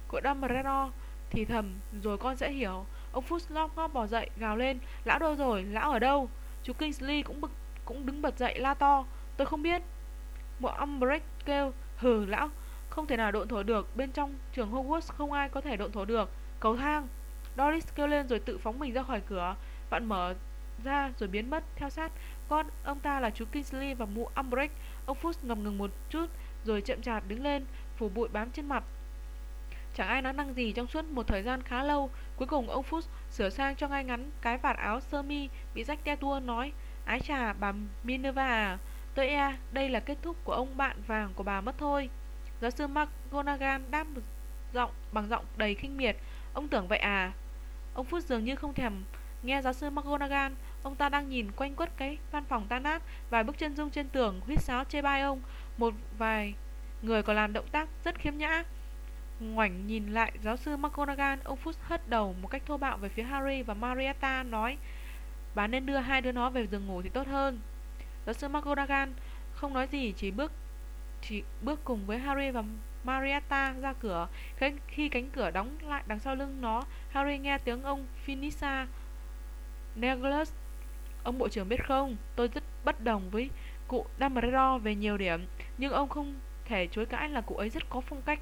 Cụ Dumbledore thì thầm, rồi con sẽ hiểu. Ông Fudge ngóc bò dậy, gào lên, lão đâu rồi, lão ở đâu? Chú Kingsley cũng bực, cũng đứng bật dậy la to, tôi không biết. Bộ Umbridge kêu, hừ lão, không thể nào độn thổ được, bên trong trường Hogwarts không ai có thể độn thổ được. Cầu thang. Doris kêu lên rồi tự phóng mình ra khỏi cửa, bạn mở ra rồi biến mất theo sát con ông ta là chú Kingsley và mụ Umbridge Ông Fuchs ngầm ngừng một chút Rồi chậm chạp đứng lên Phủ bụi bám trên mặt. Chẳng ai nói năng gì trong suốt một thời gian khá lâu, Cuối cùng ông Phúc sửa sang cho ngay ngắn Cái vạt áo sơ mi bị rách te tua nói, Ái chà, bà Minerva à Tôi e đây là kết thúc của ông bạn vàng của bà mất thôi. Giáo sư McGonagall đáp một giọng, bằng giọng đầy khinh miệt, Ông tưởng vậy à? Ông Phúc dường như không thèm nghe giáo sư McGonagall, Ông ta đang nhìn quanh quất cái văn phòng tan nát, Vài bước chân dung trên tường Huyết sáo chê bai ông, Một vài người còn làm động tác rất khiêm nhã. Ngoảnh nhìn lại giáo sư McGonagall Ông phút hất đầu một cách thô bạo về phía Harry và Marietta Nói Bà nên đưa hai đứa nó về giường ngủ thì tốt hơn. Giáo sư McGonagall không nói gì Chỉ bước chỉ bước cùng với Harry và Marietta ra cửa. Khi cánh cửa đóng lại đằng sau lưng nó Harry nghe tiếng ông Finissa Negus Ông bộ trưởng biết không, tôi rất bất đồng với cụ Dumbledore về nhiều điểm, nhưng ông không thể chối cãi là cụ ấy rất có phong cách.